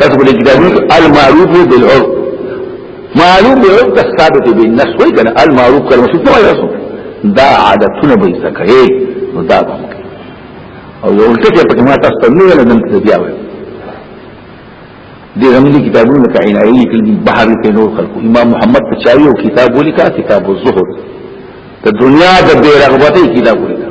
تاسو په کتابونو کې المعروف بالعرف معلوم بالعرف د ثابت بالنص وایي کنه المعروف کلمه څه وایي تاسو دا عادتونه به ذکر یې نو دا به او یو ټکی په ما تاسو ته نه ولدم ته بیا وایي دې زمونږ کتابونو کې عینایي لیکل دي بحر کې نور خلکو امام محمد پچاوي او کتاب ولیکا کتاب الزهد د دنیا د بے رغبتۍ کتاب ولیکا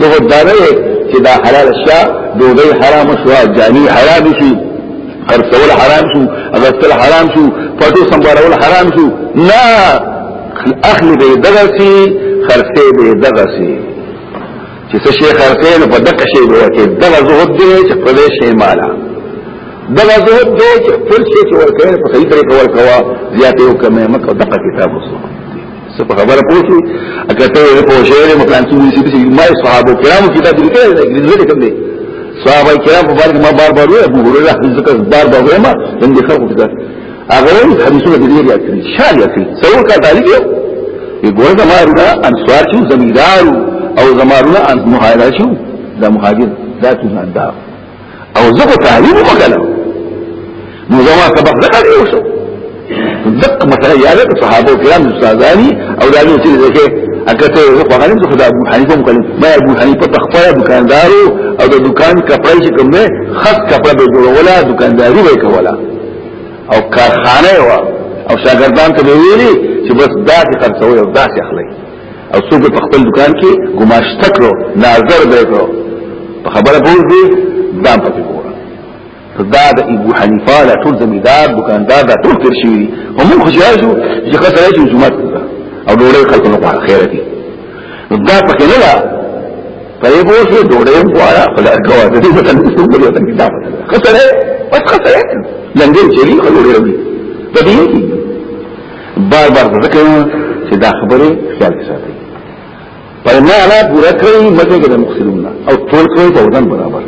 نو دا نه چې دا حلال شا دوی حرام شو جاني حرام شي خرڅول حرام شو اغسل حرام شو پټو سمبارول حرام شو نه اخل به دغه سي خرڅه به دغه سي چې څه شي خرڅه نو په دغه شي به کې دغه زهد دی چې په دې شي مالا دغه زهد دی چې پر شي چې ورکه په صحیح طریقه ورکوا زیاته او کمه مکه دغه کتاب وسو څه په خبره پوښتنه اګه ته یې په شعر مکان کې ویل چې ما صحابه کرامو کتاب لیکل دی لیکل کوم دی صحابه کرام په بار کې ما بار بار وې ابو هريره ذکر بار بار وې ما ان دي خلق کتاب هغه حدیثونه دې یاد کړی شال یاد کړی څو کا تعلق یو یې ګور زمارونه انصار شو زمیدار او زمارونه مهاجر شو دا مهاجر دا څنګه او زه په تعلیم وکړم نو زما سبق نه کړی وشو دق مثلا یاد ته صحابه کرام استادانی او دا نو چې زکه اکته زه په غنیم زه خدای ابو حنیفه مکلم ما ابو حنیفه تخفیا دکاندارو او د دکان کپړې چې کومه خاص کپړه به جوړوله دکانداری به کوله او کارخانه و او شاګردان ته ویلي چې بس دا چې خرڅوي او دا چې اخلي او څوک په خپل دکان کې ګماش تکړو ناظر به کړو په خبره بوزي دام په ګور دا د ابو حنیفه لا ټول زمیدار دکاندار دا ټول تر شي هم خو جاجو چې خسرې چې جمعه او ډوړې خلکو نه غواړي خیر دي دا په کې نه لا پرې بوزي ډوړې غواړي خپل ارګوا دې په تنه څه کوي دا کتاب خسرې بس خسرې لنګې چری خلک ډوړې دي په دې کې بار بار ذکر چې دا خبره خیال کې ساتي پرما انا پورا کړی مګر د مخسرون او ټول کړی په وزن برابر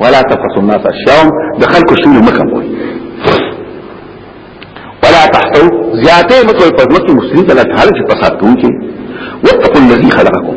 ولا تقصوا الناس الشام دخل کو شنو مکه وای ولا تحتو زیاته مکه په ځمکه مسلمان ته لا حال چې پسات کوونکی واتقوا الذي خلقكم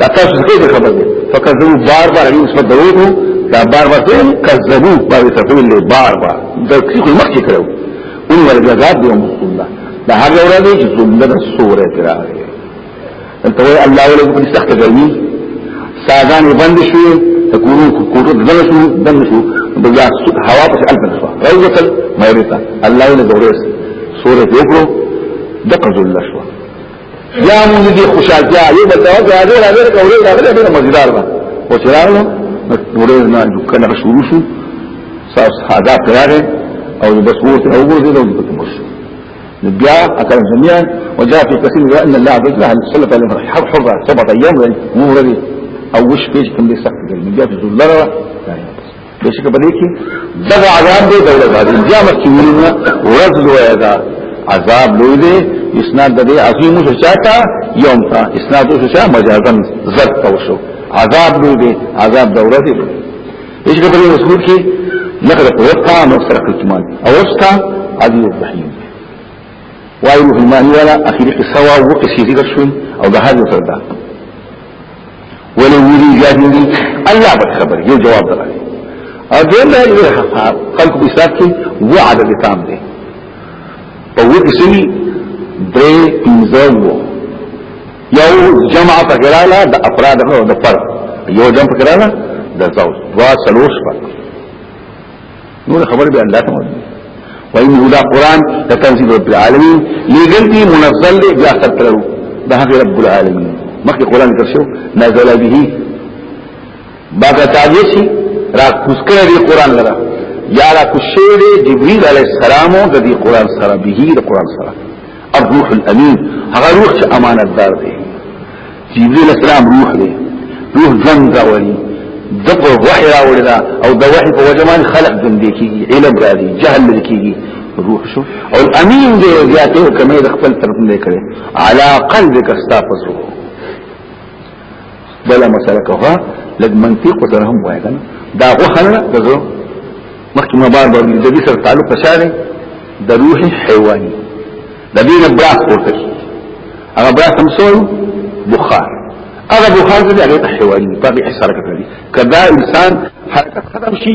دا تاسو څه خبر دي فقط زمو بار بار یې نسبت درو دا بار بار څه کذبو بار تفویل له بار بار د څه مخ کې کړو ان ول جزاء دی مقصود دا دا هغه ورځ دی چې څومره د سورې تراغه انت وای الله ولې په سخت ګرمي ساګان بند شو تکونو کوټو دغه شو دغه شو د یا هوا په الف شو راځل مې رسا الله ولې دورې سورې وکړو دقه ذل شو یا موږ دې خوشالتیا یو بل ته راځي راځي کولې راځي ډېر مزیدار ده او چې راغلو نورې نه دکانه شروع شو ساس حدا پیاره او بس ورته وګورځي دا دې کوم شو بیا اکل جميعا وجاء في كثير من ان الله عز وجل صلى الله عليه حرب حرب سبعه ايام موري او وش پیش کوم دې سخت دې بیا ذلره بشک په دې کې دغه عذاب دی دغه عذاب دی بیا مکه ویلنه ورځ لوی ده عذاب لوی دی اسناد د دې عظیم شو چاته یوم تا اسناد شو چا مجازن زد تو شو عذاب لوی دی عذاب د ورځ دی بشک په دې مسعود کې لقد قوتها نو سره کتمان او استا عدل الرحیم وایو هلمانی والا اخیری قصه وا وقصی ذکر شوی او د هغه سره ولې ویری جاهلی الله به خبر یو جواب درکړي او دې نه یو حساب خلق په حساب کې وعد دې تام دي په وې کې سوي درې پنځه وو یو جمع پکراله د افراد او د فرد یو جمع پکراله د زوج دوا سلوش پکراله نور خبر به الله ته وایي وانه دا قران د تنزيل رب العالمين لګل دي منزل دي بیا تکرو د هغه رب العالمين مخکې قران کرشو نازل به باقا تاجشي را کوسکره دي قران لره یا را کوشي دي جبريل عليه السلام د دې قران سره به د قران سره الروح الامین هغه روح چې امانتدار دی جبريل السلام روح دی روح ژوند راولي دغه وحي راوړي دا او د وحي په وجه باندې خلق ژوند کیږي علم راځي جهل لري کیږي روح شو او الامين دې زیاته کمې د خپل طرف نه کړي على قلبك استغفر بلا مسلکه لګ منطق سره هم وایي دا غوخنه دغه مخکې ما بار بار د دې سره تعلق شاري د روح حیواني د دې نه براس پورته کی هغه براس هم سو بخار هغه بخار دې هغه ته حیواني په دې اثر کوي کدا انسان حرکت ختم شي